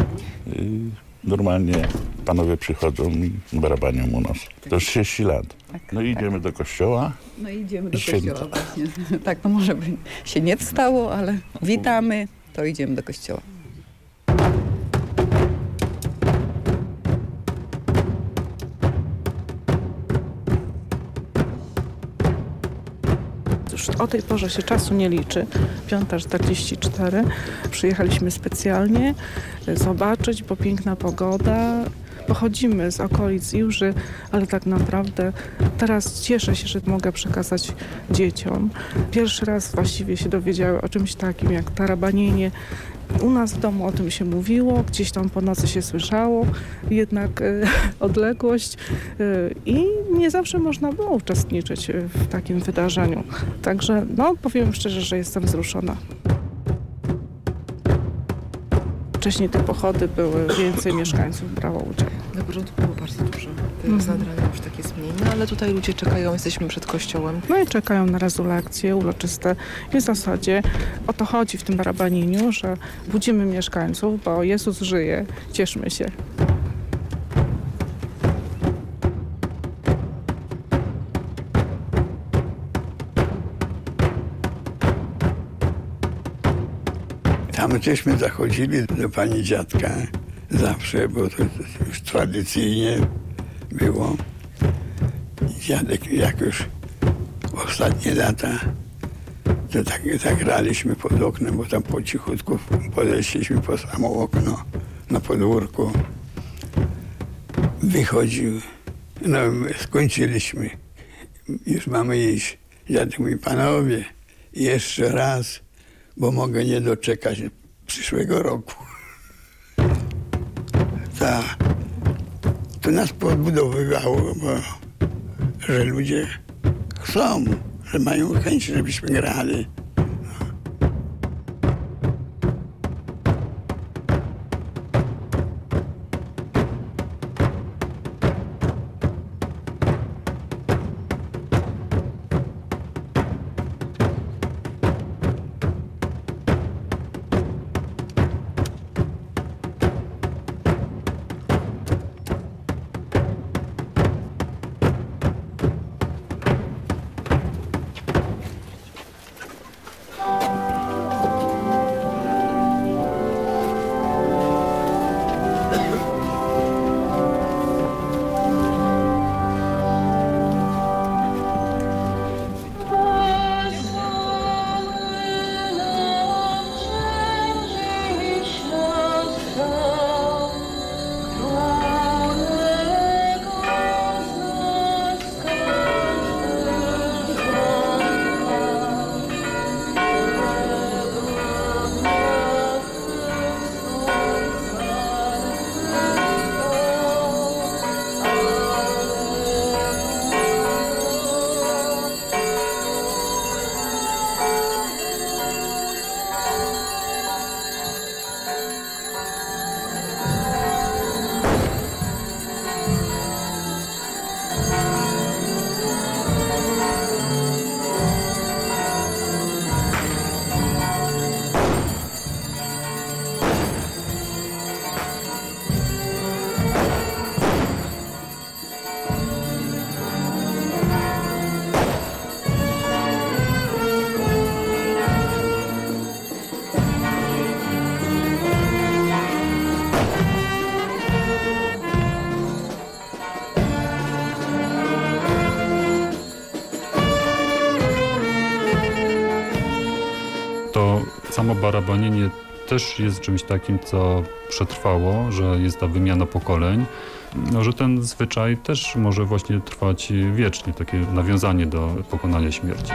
Normalnie panowie przychodzą i barabanią u nas. To już 30 lat. No i idziemy do kościoła. No i idziemy do Święta. kościoła właśnie. Tak, no może by się nie wstało, ale witamy, to idziemy do kościoła. Już o tej porze się czasu nie liczy. 5.44. Przyjechaliśmy specjalnie e, zobaczyć, bo piękna pogoda. Pochodzimy z okolic Juży, ale tak naprawdę teraz cieszę się, że mogę przekazać dzieciom. Pierwszy raz właściwie się dowiedziały o czymś takim jak tarabanienie. U nas w domu o tym się mówiło, gdzieś tam po nocy się słyszało, jednak e, odległość e, i nie zawsze można było uczestniczyć w takim wydarzeniu. Także no, powiem szczerze, że jestem wzruszona. Wcześniej te pochody były, więcej mieszkańców brało udział. Na początku było bardzo dużo. Teraz nad ranem już tak mniej. No ale tutaj ludzie czekają, jesteśmy przed kościołem. No i czekają na rezurekcje uroczyste. I w zasadzie o to chodzi w tym barabanieniu, że budzimy mieszkańców, bo Jezus żyje, cieszmy się. Tam żeśmy zachodzili do pani dziadka zawsze, bo to już tradycyjnie było. Dziadek jak już ostatnie lata, to tak zagraliśmy pod oknem, bo tam po cichutku podeszliśmy po samo okno na podwórku. Wychodził, no skończyliśmy. Już mamy iść. Dziadek mówi, panowie, jeszcze raz, bo mogę nie doczekać przyszłego roku. Ta, to nas podbudowywało, bo, że ludzie chcą, że mają chęć, żebyśmy grali. Barabanienie też jest czymś takim, co przetrwało, że jest ta wymiana pokoleń, no, że ten zwyczaj też może właśnie trwać wiecznie, takie nawiązanie do pokonania śmierci.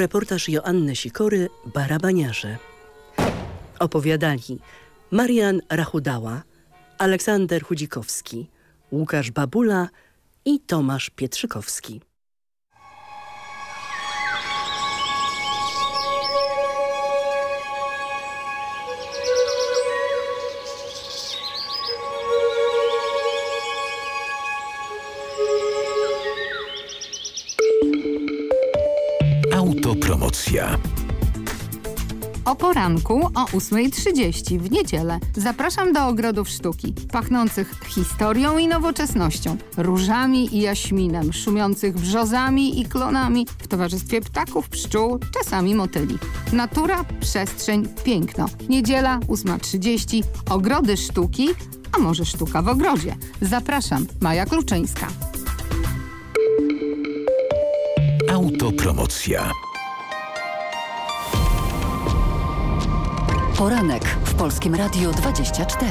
Reportaż Joanny Sikory Barabaniarze. Opowiadali Marian Rachudała, Aleksander Chudzikowski, Łukasz Babula i Tomasz Pietrzykowski. Autopromocja. O poranku o 8.30 w niedzielę zapraszam do ogrodów sztuki, pachnących historią i nowoczesnością, różami i jaśminem, szumiących brzozami i klonami w towarzystwie ptaków, pszczół, czasami motyli. Natura, przestrzeń, piękno. Niedziela 8.30, ogrody sztuki, a może sztuka w ogrodzie. Zapraszam, Maja Kluczyńska. Autopromocja. Poranek w Polskim Radiu 24.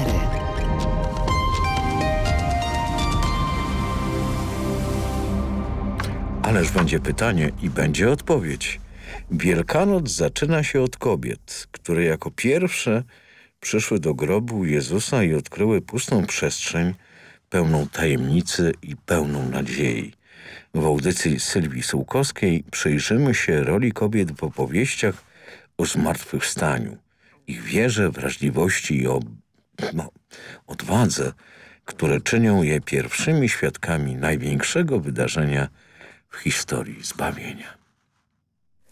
Ależ będzie pytanie i będzie odpowiedź. Wielkanoc zaczyna się od kobiet, które jako pierwsze przyszły do grobu Jezusa i odkryły pustą przestrzeń pełną tajemnicy i pełną nadziei. W audycji Sylwii Sułkowskiej przyjrzymy się roli kobiet w opowieściach o zmartwychwstaniu, ich wierze, wrażliwości i no, odwadze, które czynią je pierwszymi świadkami największego wydarzenia w historii zbawienia.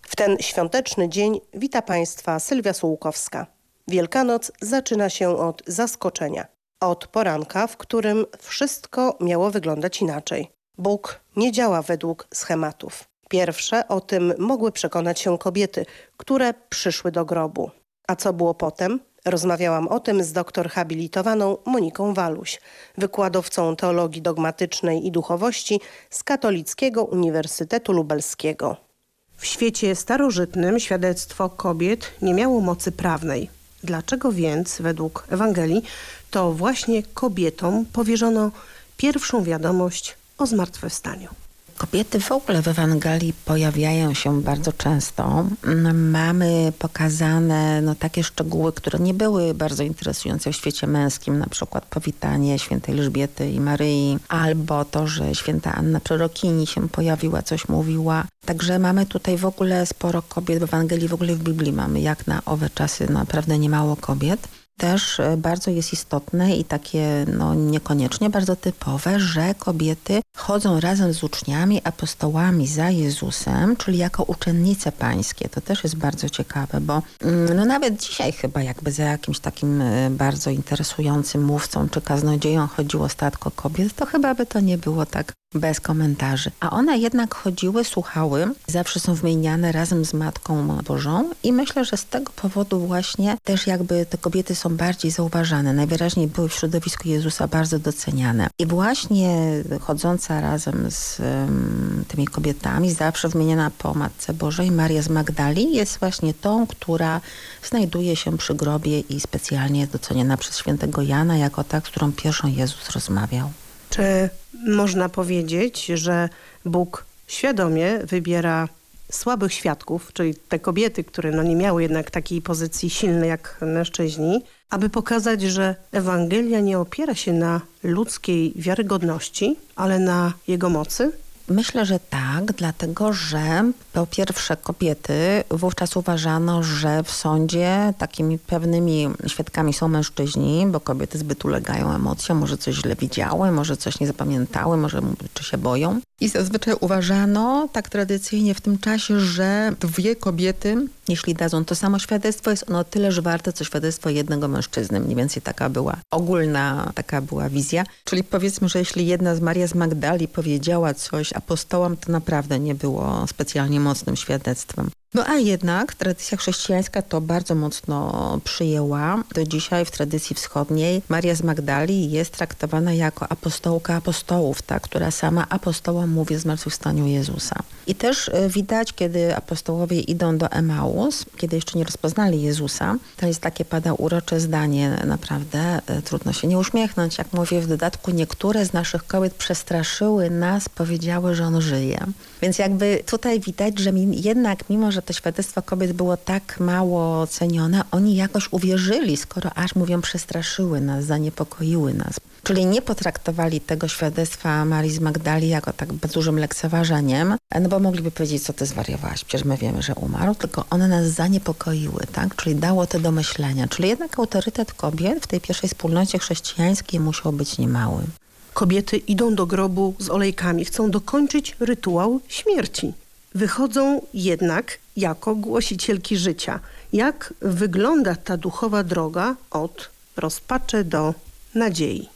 W ten świąteczny dzień wita Państwa Sylwia Sułkowska. Wielkanoc zaczyna się od zaskoczenia. Od poranka, w którym wszystko miało wyglądać inaczej. Bóg nie działa według schematów. Pierwsze o tym mogły przekonać się kobiety, które przyszły do grobu. A co było potem? Rozmawiałam o tym z doktor habilitowaną Moniką Waluś, wykładowcą teologii dogmatycznej i duchowości z Katolickiego Uniwersytetu Lubelskiego. W świecie starożytnym świadectwo kobiet nie miało mocy prawnej. Dlaczego więc, według Ewangelii, to właśnie kobietom powierzono pierwszą wiadomość o zmartwychwstaniu? Kobiety w ogóle w Ewangelii pojawiają się bardzo często. Mamy pokazane no, takie szczegóły, które nie były bardzo interesujące w świecie męskim, na przykład powitanie świętej Elżbiety i Maryi, albo to, że święta Anna Przerokini się pojawiła, coś mówiła. Także mamy tutaj w ogóle sporo kobiet w Ewangelii, w ogóle w Biblii mamy jak na owe czasy naprawdę niemało kobiet też bardzo jest istotne i takie no, niekoniecznie bardzo typowe, że kobiety chodzą razem z uczniami, apostołami za Jezusem, czyli jako uczennice pańskie. To też jest bardzo ciekawe, bo no, nawet dzisiaj chyba jakby za jakimś takim bardzo interesującym mówcą czy kaznodzieją chodziło statko kobiet, to chyba by to nie było tak bez komentarzy. A one jednak chodziły, słuchały, zawsze są wymieniane razem z Matką Bożą i myślę, że z tego powodu właśnie też jakby te kobiety są bardziej zauważane. Najwyraźniej były w środowisku Jezusa bardzo doceniane. I właśnie chodząca razem z um, tymi kobietami, zawsze wymieniana po Matce Bożej, Maria z Magdali jest właśnie tą, która znajduje się przy grobie i specjalnie jest doceniana przez świętego Jana jako ta, z którą pierwszą Jezus rozmawiał. Czy można powiedzieć, że Bóg świadomie wybiera słabych świadków, czyli te kobiety, które no nie miały jednak takiej pozycji silnej jak mężczyźni, aby pokazać, że Ewangelia nie opiera się na ludzkiej wiarygodności, ale na jego mocy? Myślę, że tak, dlatego że po pierwsze kobiety wówczas uważano, że w sądzie takimi pewnymi świadkami są mężczyźni, bo kobiety zbyt ulegają emocjom, może coś źle widziały, może coś nie zapamiętały, może czy się boją. I zazwyczaj uważano tak tradycyjnie w tym czasie, że dwie kobiety, jeśli dadzą to samo świadectwo, jest ono tyleż warte, co świadectwo jednego mężczyzny. Mniej więcej taka była ogólna, taka była wizja. Czyli powiedzmy, że jeśli jedna z Maria z Magdali powiedziała coś apostołom, to naprawdę nie było specjalnie mocnym świadectwem. No a jednak tradycja chrześcijańska to bardzo mocno przyjęła. Do dzisiaj w tradycji wschodniej Maria z Magdali jest traktowana jako apostołka apostołów, ta, która sama apostołom mówi o zmartwychwstaniu Jezusa. I też y, widać, kiedy apostołowie idą do Emaus, kiedy jeszcze nie rozpoznali Jezusa, to jest takie pada urocze zdanie, naprawdę y, trudno się nie uśmiechnąć. Jak mówię w dodatku, niektóre z naszych kobiet przestraszyły nas, powiedziały, że on żyje. Więc jakby tutaj widać, że jednak mimo, że to świadectwo kobiet było tak mało cenione, oni jakoś uwierzyli, skoro aż mówią przestraszyły nas, zaniepokoiły nas. Czyli nie potraktowali tego świadectwa Marii z Magdali jako tak dużym lekceważeniem, no bo mogliby powiedzieć, co ty zwariowałaś, przecież my wiemy, że umarł, tylko one nas zaniepokoiły, tak? Czyli dało to do myślenia. Czyli jednak autorytet kobiet w tej pierwszej wspólnocie chrześcijańskiej musiał być niemały. Kobiety idą do grobu z olejkami, chcą dokończyć rytuał śmierci. Wychodzą jednak jako głosicielki życia. Jak wygląda ta duchowa droga od rozpaczy do nadziei?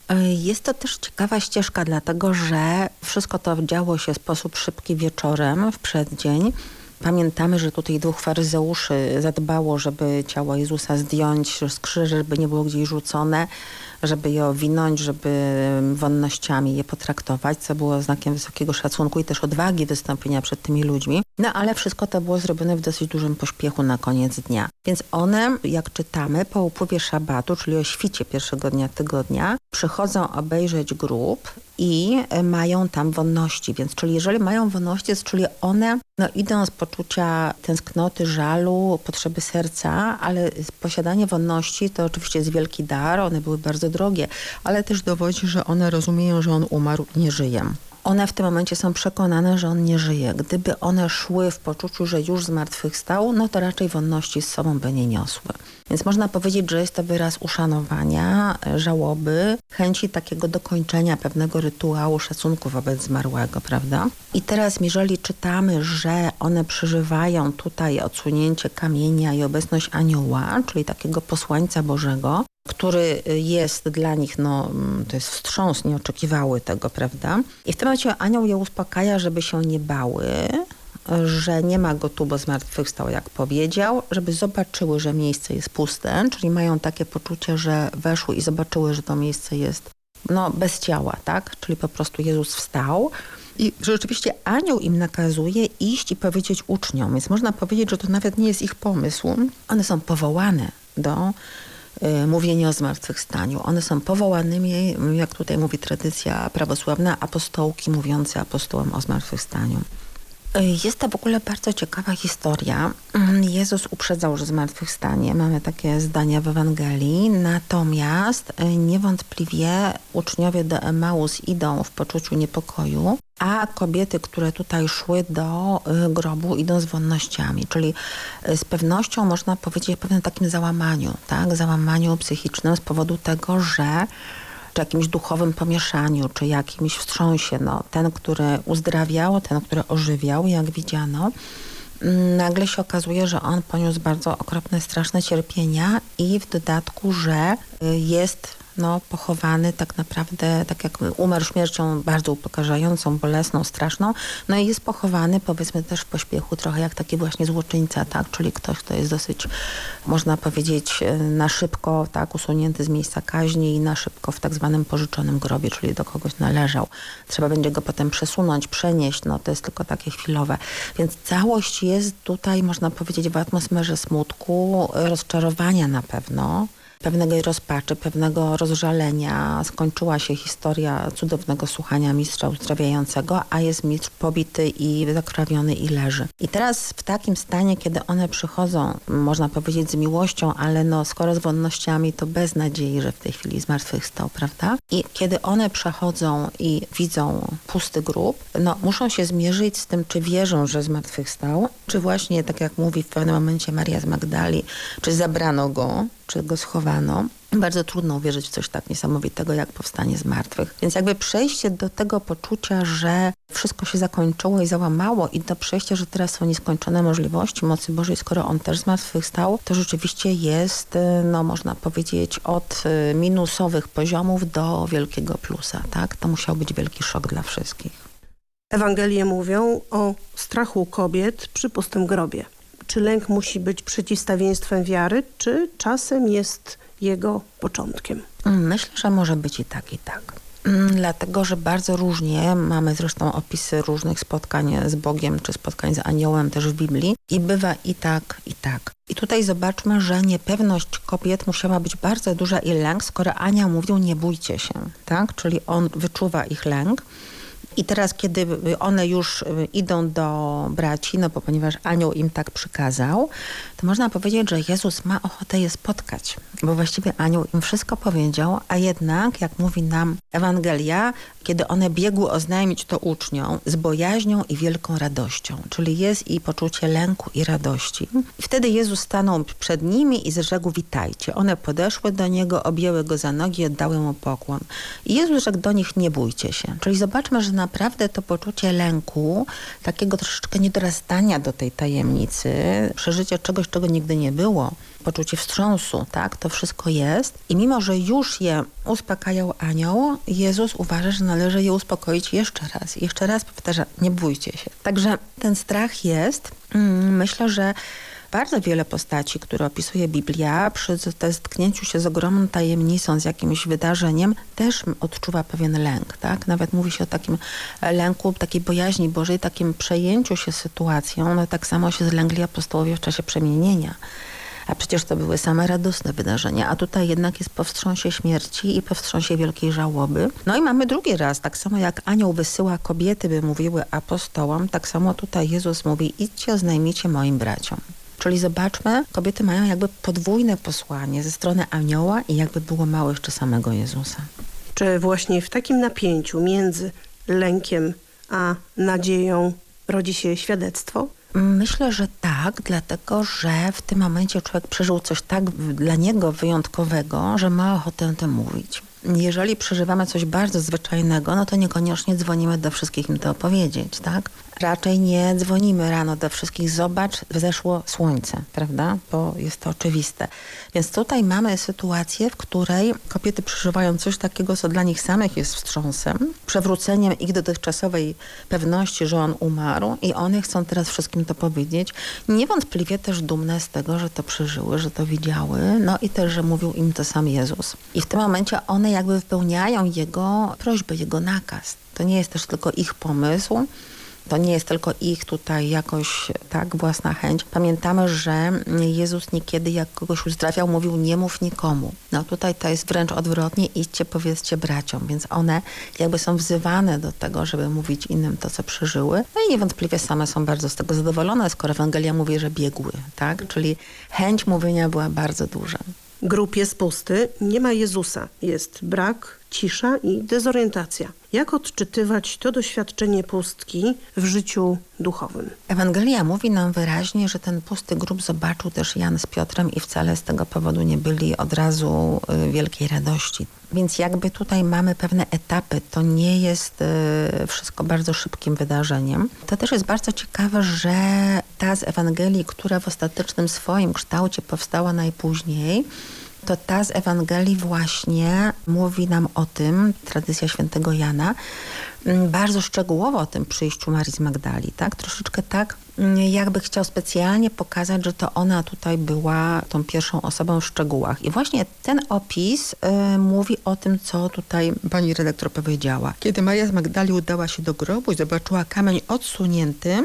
Jest to też ciekawa ścieżka, dlatego że wszystko to działo się w sposób szybki wieczorem, w przeddzień. Pamiętamy, że tutaj dwóch faryzeuszy zadbało, żeby ciało Jezusa zdjąć z krzyży, żeby nie było gdzieś rzucone żeby je owinąć, żeby wonnościami je potraktować, co było znakiem wysokiego szacunku i też odwagi wystąpienia przed tymi ludźmi. No ale wszystko to było zrobione w dosyć dużym pośpiechu na koniec dnia. Więc one, jak czytamy, po upływie szabatu, czyli o świcie pierwszego dnia tygodnia, przychodzą obejrzeć grób i mają tam wonności. Więc czyli jeżeli mają wonności, czyli one no, idą z poczucia tęsknoty, żalu, potrzeby serca, ale posiadanie wonności to oczywiście jest wielki dar. One były bardzo drogie, ale też dowodzi, że one rozumieją, że on umarł i nie żyje one w tym momencie są przekonane, że on nie żyje. Gdyby one szły w poczuciu, że już zmartwychwstał, no to raczej wonności z sobą by nie niosły. Więc można powiedzieć, że jest to wyraz uszanowania, żałoby, chęci takiego dokończenia pewnego rytuału szacunku wobec zmarłego, prawda? I teraz, jeżeli czytamy, że one przeżywają tutaj odsunięcie kamienia i obecność anioła, czyli takiego posłańca Bożego, który jest dla nich, no mm, to jest wstrząs, nie oczekiwały tego, prawda? I w tym momencie anioł je uspokaja, żeby się nie bały, że nie ma go tu, bo zmartwychwstał, jak powiedział, żeby zobaczyły, że miejsce jest puste, czyli mają takie poczucie, że weszły i zobaczyły, że to miejsce jest no, bez ciała, tak? Czyli po prostu Jezus wstał. I rzeczywiście anioł im nakazuje iść i powiedzieć uczniom, więc można powiedzieć, że to nawet nie jest ich pomysł. One są powołane do y, mówienia o zmartwychwstaniu. One są powołanymi, jak tutaj mówi tradycja prawosławna, apostołki mówiące apostołom o zmartwychwstaniu. Jest to w ogóle bardzo ciekawa historia. Mm, Jezus uprzedzał, że zmartwychwstanie. Mamy takie zdania w Ewangelii. Natomiast y, niewątpliwie uczniowie do Emaus idą w poczuciu niepokoju, a kobiety, które tutaj szły do y, grobu idą z wonnościami. Czyli y, z pewnością można powiedzieć o pewnym takim załamaniu, tak? załamaniu psychicznym z powodu tego, że czy jakimś duchowym pomieszaniu, czy jakimś wstrząsie. No, ten, który uzdrawiał, ten, który ożywiał, jak widziano, mm, nagle się okazuje, że on poniósł bardzo okropne, straszne cierpienia i w dodatku, że y, jest no, pochowany tak naprawdę, tak jak umarł śmiercią bardzo upokarzającą, bolesną, straszną, no i jest pochowany powiedzmy też w pośpiechu trochę jak taki właśnie złoczyńca, tak, czyli ktoś, kto jest dosyć, można powiedzieć, na szybko, tak, usunięty z miejsca kaźni i na szybko w tak zwanym pożyczonym grobie, czyli do kogoś należał. Trzeba będzie go potem przesunąć, przenieść, no to jest tylko takie chwilowe. Więc całość jest tutaj, można powiedzieć, w atmosferze smutku, rozczarowania na pewno, pewnego rozpaczy, pewnego rozżalenia. Skończyła się historia cudownego słuchania mistrza uzdrawiającego, a jest mistrz pobity i zakrawiony i leży. I teraz w takim stanie, kiedy one przychodzą, można powiedzieć z miłością, ale no skoro z wonnościami, to bez nadziei, że w tej chwili zmartwychwstał, prawda? I kiedy one przechodzą i widzą pusty grób, no muszą się zmierzyć z tym, czy wierzą, że zmartwychwstał, czy właśnie, tak jak mówi w pewnym momencie Maria z Magdali, czy zabrano go, go schowano. Bardzo trudno uwierzyć w coś tak niesamowitego jak powstanie z martwych. Więc jakby przejście do tego poczucia, że wszystko się zakończyło i załamało i do przejścia, że teraz są nieskończone możliwości mocy Bożej, skoro On też zmartwychwstał, to rzeczywiście jest, no można powiedzieć, od y, minusowych poziomów do wielkiego plusa. Tak? To musiał być wielki szok dla wszystkich. Ewangelie mówią o strachu kobiet przy pustym grobie. Czy lęk musi być przeciwstawieństwem wiary, czy czasem jest jego początkiem? Myślę, że może być i tak, i tak. Mm, dlatego, że bardzo różnie, mamy zresztą opisy różnych spotkań z Bogiem, czy spotkań z aniołem też w Biblii i bywa i tak, i tak. I tutaj zobaczmy, że niepewność kobiet musiała być bardzo duża i lęk, skoro Ania mówił nie bójcie się, tak? Czyli on wyczuwa ich lęk. I teraz, kiedy one już y, idą do braci, no bo ponieważ anioł im tak przykazał, to można powiedzieć, że Jezus ma ochotę je spotkać, bo właściwie anioł im wszystko powiedział, a jednak, jak mówi nam Ewangelia, kiedy one biegły oznajmić to uczniom z bojaźnią i wielką radością, czyli jest i poczucie lęku i radości. I wtedy Jezus stanął przed nimi i zrzekł witajcie. One podeszły do Niego, objęły Go za nogi i oddały Mu pokłon. I Jezus rzekł do nich, nie bójcie się. Czyli zobaczmy, że naprawdę to poczucie lęku, takiego troszeczkę niedorastania do tej tajemnicy, przeżycie czegoś, czego nigdy nie było, poczucie wstrząsu, tak? To wszystko jest. I mimo, że już je uspokajał anioł, Jezus uważa, że należy je uspokoić jeszcze raz. Jeszcze raz powtarza, nie bójcie się. Także ten strach jest. Mm, myślę, że bardzo wiele postaci, które opisuje Biblia, przy zetknięciu się z ogromną tajemnicą, z jakimś wydarzeniem, też odczuwa pewien lęk. Tak? Nawet mówi się o takim lęku, takiej bojaźni Bożej, takim przejęciu się sytuacją. No, tak samo się zlęgli apostołowie w czasie przemienienia. A przecież to były same radosne wydarzenia, a tutaj jednak jest po wstrząsie śmierci i po wstrząsie wielkiej żałoby. No i mamy drugi raz, tak samo jak anioł wysyła kobiety, by mówiły apostołom, tak samo tutaj Jezus mówi, idźcie, oznajmijcie moim braciom. Czyli zobaczmy, kobiety mają jakby podwójne posłanie ze strony anioła i jakby było mało jeszcze samego Jezusa. Czy właśnie w takim napięciu między lękiem a nadzieją rodzi się świadectwo? Myślę, że tak, dlatego że w tym momencie człowiek przeżył coś tak dla niego wyjątkowego, że ma ochotę o tym mówić. Jeżeli przeżywamy coś bardzo zwyczajnego, no to niekoniecznie dzwonimy do wszystkich im to opowiedzieć, tak? Raczej nie dzwonimy rano do wszystkich, zobacz, wzeszło słońce, prawda? Bo jest to oczywiste. Więc tutaj mamy sytuację, w której kobiety przeżywają coś takiego, co dla nich samych jest wstrząsem, przewróceniem ich dotychczasowej pewności, że on umarł i one chcą teraz wszystkim to powiedzieć. Niewątpliwie też dumne z tego, że to przeżyły, że to widziały, no i też, że mówił im to sam Jezus. I w tym momencie one jakby wypełniają jego prośbę, jego nakaz. To nie jest też tylko ich pomysł, to nie jest tylko ich tutaj jakoś tak własna chęć. Pamiętamy, że Jezus niekiedy jak kogoś uzdrawiał, mówił nie mów nikomu. No tutaj to jest wręcz odwrotnie, idźcie, powiedzcie braciom. Więc one jakby są wzywane do tego, żeby mówić innym to, co przeżyły. No i niewątpliwie same są bardzo z tego zadowolone, skoro Ewangelia mówi, że biegły, tak? Czyli chęć mówienia była bardzo duża. Grób jest pusty, nie ma Jezusa. Jest brak, cisza i dezorientacja. Jak odczytywać to doświadczenie pustki w życiu duchowym? Ewangelia mówi nam wyraźnie, że ten pusty grób zobaczył też Jan z Piotrem i wcale z tego powodu nie byli od razu y, wielkiej radości. Więc jakby tutaj mamy pewne etapy. To nie jest y, wszystko bardzo szybkim wydarzeniem. To też jest bardzo ciekawe, że ta z Ewangelii, która w ostatecznym swoim kształcie powstała najpóźniej, to ta z Ewangelii właśnie mówi nam o tym, tradycja świętego Jana, mm, bardzo szczegółowo o tym przyjściu Marii z Magdali, tak? Troszeczkę tak, mm, jakby chciał specjalnie pokazać, że to ona tutaj była tą pierwszą osobą w szczegółach. I właśnie ten opis y, mówi o tym, co tutaj pani redaktor powiedziała. Kiedy Maria z Magdali udała się do grobu i zobaczyła kamień odsunięty,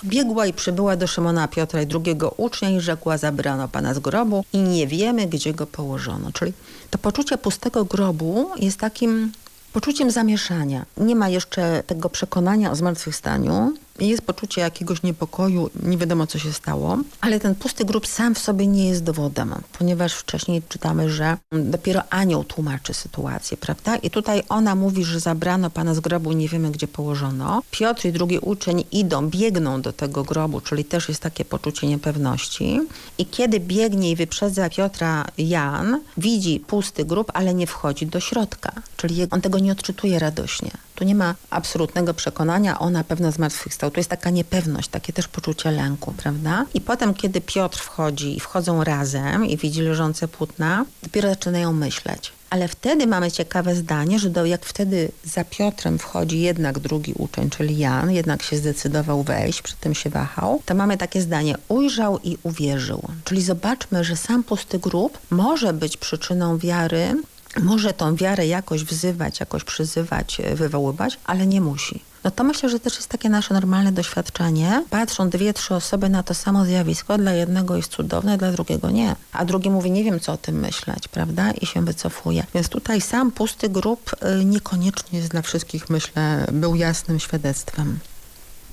Pobiegła i przybyła do Szymona Piotra i drugiego ucznia i rzekła, zabrano pana z grobu i nie wiemy, gdzie go położono. Czyli to poczucie pustego grobu jest takim poczuciem zamieszania. Nie ma jeszcze tego przekonania o zmartwychwstaniu, jest poczucie jakiegoś niepokoju, nie wiadomo co się stało, ale ten pusty grób sam w sobie nie jest dowodem, ponieważ wcześniej czytamy, że dopiero anioł tłumaczy sytuację, prawda? I tutaj ona mówi, że zabrano pana z grobu, nie wiemy gdzie położono. Piotr i drugi uczeń idą, biegną do tego grobu, czyli też jest takie poczucie niepewności. I kiedy biegnie i wyprzedza Piotra Jan, widzi pusty grób, ale nie wchodzi do środka, czyli on tego nie odczytuje radośnie. Tu nie ma absolutnego przekonania o na zmartwychwstał. Tu jest taka niepewność, takie też poczucie lęku, prawda? I potem, kiedy Piotr wchodzi i wchodzą razem i widzi leżące płótna, dopiero zaczynają myśleć. Ale wtedy mamy ciekawe zdanie, że do, jak wtedy za Piotrem wchodzi jednak drugi uczeń, czyli Jan, jednak się zdecydował wejść, przy tym się wahał, to mamy takie zdanie, ujrzał i uwierzył. Czyli zobaczmy, że sam pusty grób może być przyczyną wiary może tą wiarę jakoś wzywać, jakoś przyzywać, e, wywoływać, ale nie musi. No to myślę, że też jest takie nasze normalne doświadczenie. Patrzą dwie, trzy osoby na to samo zjawisko, dla jednego jest cudowne, dla drugiego nie. A drugi mówi, nie wiem co o tym myśleć, prawda? I się wycofuje. Więc tutaj sam pusty grób e, niekoniecznie jest dla wszystkich, myślę, był jasnym świadectwem.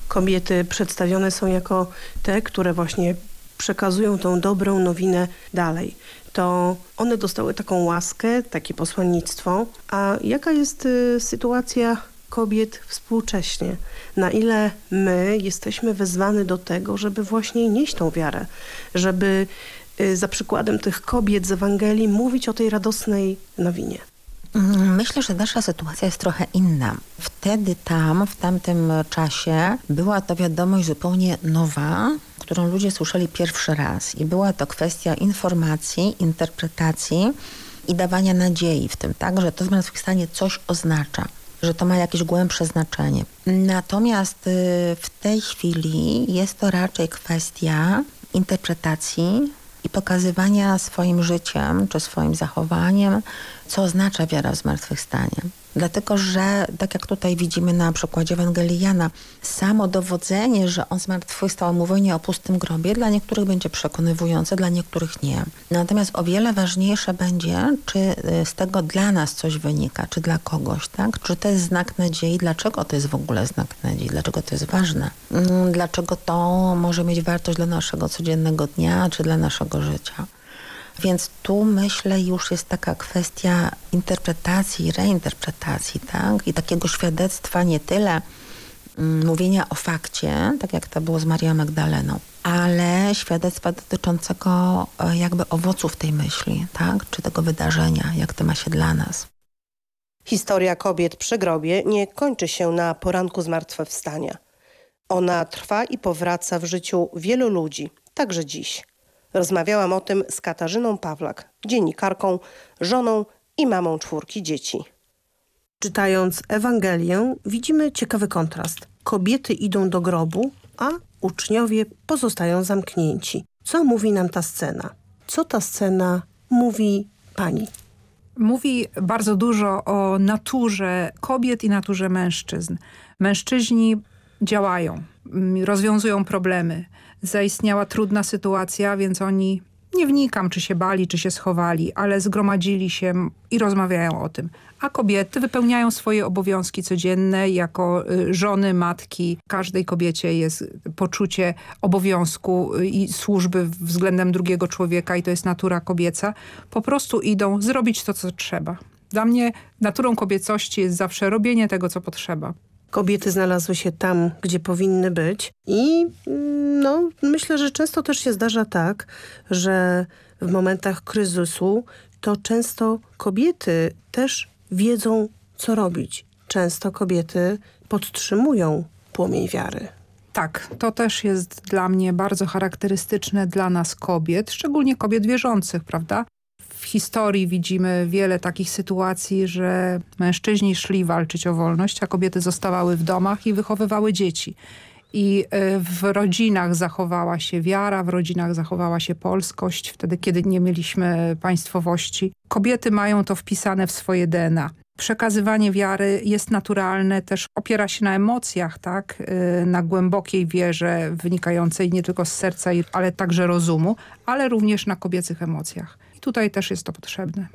Kobiety przedstawione są jako te, które właśnie przekazują tą dobrą nowinę dalej to one dostały taką łaskę, takie posłannictwo. A jaka jest y, sytuacja kobiet współcześnie? Na ile my jesteśmy wezwani do tego, żeby właśnie nieść tą wiarę, żeby y, za przykładem tych kobiet z Ewangelii mówić o tej radosnej nowinie? Mm, myślę, że nasza sytuacja jest trochę inna. Wtedy tam, w tamtym czasie była to wiadomość zupełnie nowa, którą ludzie słyszeli pierwszy raz i była to kwestia informacji, interpretacji i dawania nadziei w tym, tak, że to zmartwychwstanie coś oznacza że to ma jakieś głębsze znaczenie. Natomiast y, w tej chwili jest to raczej kwestia interpretacji i pokazywania swoim życiem czy swoim zachowaniem, co oznacza wiara w zmartwychwstanie. Dlatego, że tak jak tutaj widzimy na przykładzie Ewangelii Jana, samo dowodzenie, że on zmartwychwstał, mówienie o pustym grobie, dla niektórych będzie przekonywujące, dla niektórych nie. Natomiast o wiele ważniejsze będzie, czy y, z tego dla nas coś wynika, czy dla kogoś, tak? Czy to jest znak nadziei, dlaczego to jest w ogóle znak nadziei, dlaczego to jest ważne, mm, dlaczego to może mieć wartość dla naszego codziennego dnia, czy dla naszego życia. Więc tu myślę już jest taka kwestia interpretacji, reinterpretacji, tak? I takiego świadectwa nie tyle mm, mówienia o fakcie, tak jak to było z Marią Magdaleną, ale świadectwa dotyczącego e, jakby owoców tej myśli, tak? Czy tego wydarzenia, jak to ma się dla nas. Historia kobiet przy grobie nie kończy się na poranku zmartwychwstania. Ona trwa i powraca w życiu wielu ludzi, także dziś. Rozmawiałam o tym z Katarzyną Pawlak, dziennikarką, żoną i mamą czwórki dzieci. Czytając Ewangelię widzimy ciekawy kontrast. Kobiety idą do grobu, a uczniowie pozostają zamknięci. Co mówi nam ta scena? Co ta scena mówi pani? Mówi bardzo dużo o naturze kobiet i naturze mężczyzn. Mężczyźni działają, rozwiązują problemy, zaistniała trudna sytuacja, więc oni, nie wnikam czy się bali, czy się schowali, ale zgromadzili się i rozmawiają o tym. A kobiety wypełniają swoje obowiązki codzienne jako y, żony, matki. Każdej kobiecie jest poczucie obowiązku y, i służby względem drugiego człowieka i to jest natura kobieca. Po prostu idą zrobić to, co trzeba. Dla mnie naturą kobiecości jest zawsze robienie tego, co potrzeba kobiety znalazły się tam, gdzie powinny być. I mm, no, myślę, że często też się zdarza tak, że w momentach kryzysu to często kobiety też wiedzą, co robić. Często kobiety podtrzymują płomień wiary. Tak, to też jest dla mnie bardzo charakterystyczne dla nas kobiet, szczególnie kobiet wierzących, prawda? Historii widzimy wiele takich sytuacji, że mężczyźni szli walczyć o wolność, a kobiety zostawały w domach i wychowywały dzieci. I e, w rodzinach zachowała się wiara, w rodzinach zachowała się polskość, wtedy kiedy nie mieliśmy państwowości. Kobiety mają to wpisane w swoje DNA. Przekazywanie wiary jest naturalne, też opiera się na emocjach, tak? Y, na głębokiej wierze wynikającej nie tylko z serca, ale także rozumu, ale również na kobiecych emocjach. Tutaj też jest to potrzebne.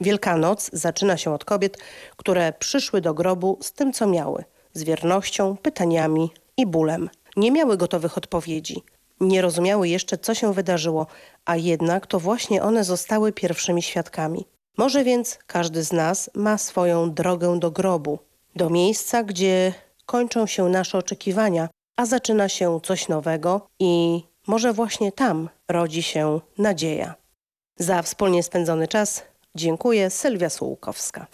Wielkanoc zaczyna się od kobiet, które przyszły do grobu z tym, co miały. Z wiernością, pytaniami i bólem. Nie miały gotowych odpowiedzi. Nie rozumiały jeszcze, co się wydarzyło, a jednak to właśnie one zostały pierwszymi świadkami. Może więc każdy z nas ma swoją drogę do grobu, do miejsca, gdzie kończą się nasze oczekiwania, a zaczyna się coś nowego i może właśnie tam rodzi się nadzieja. Za wspólnie spędzony czas dziękuję Sylwia Sułkowska.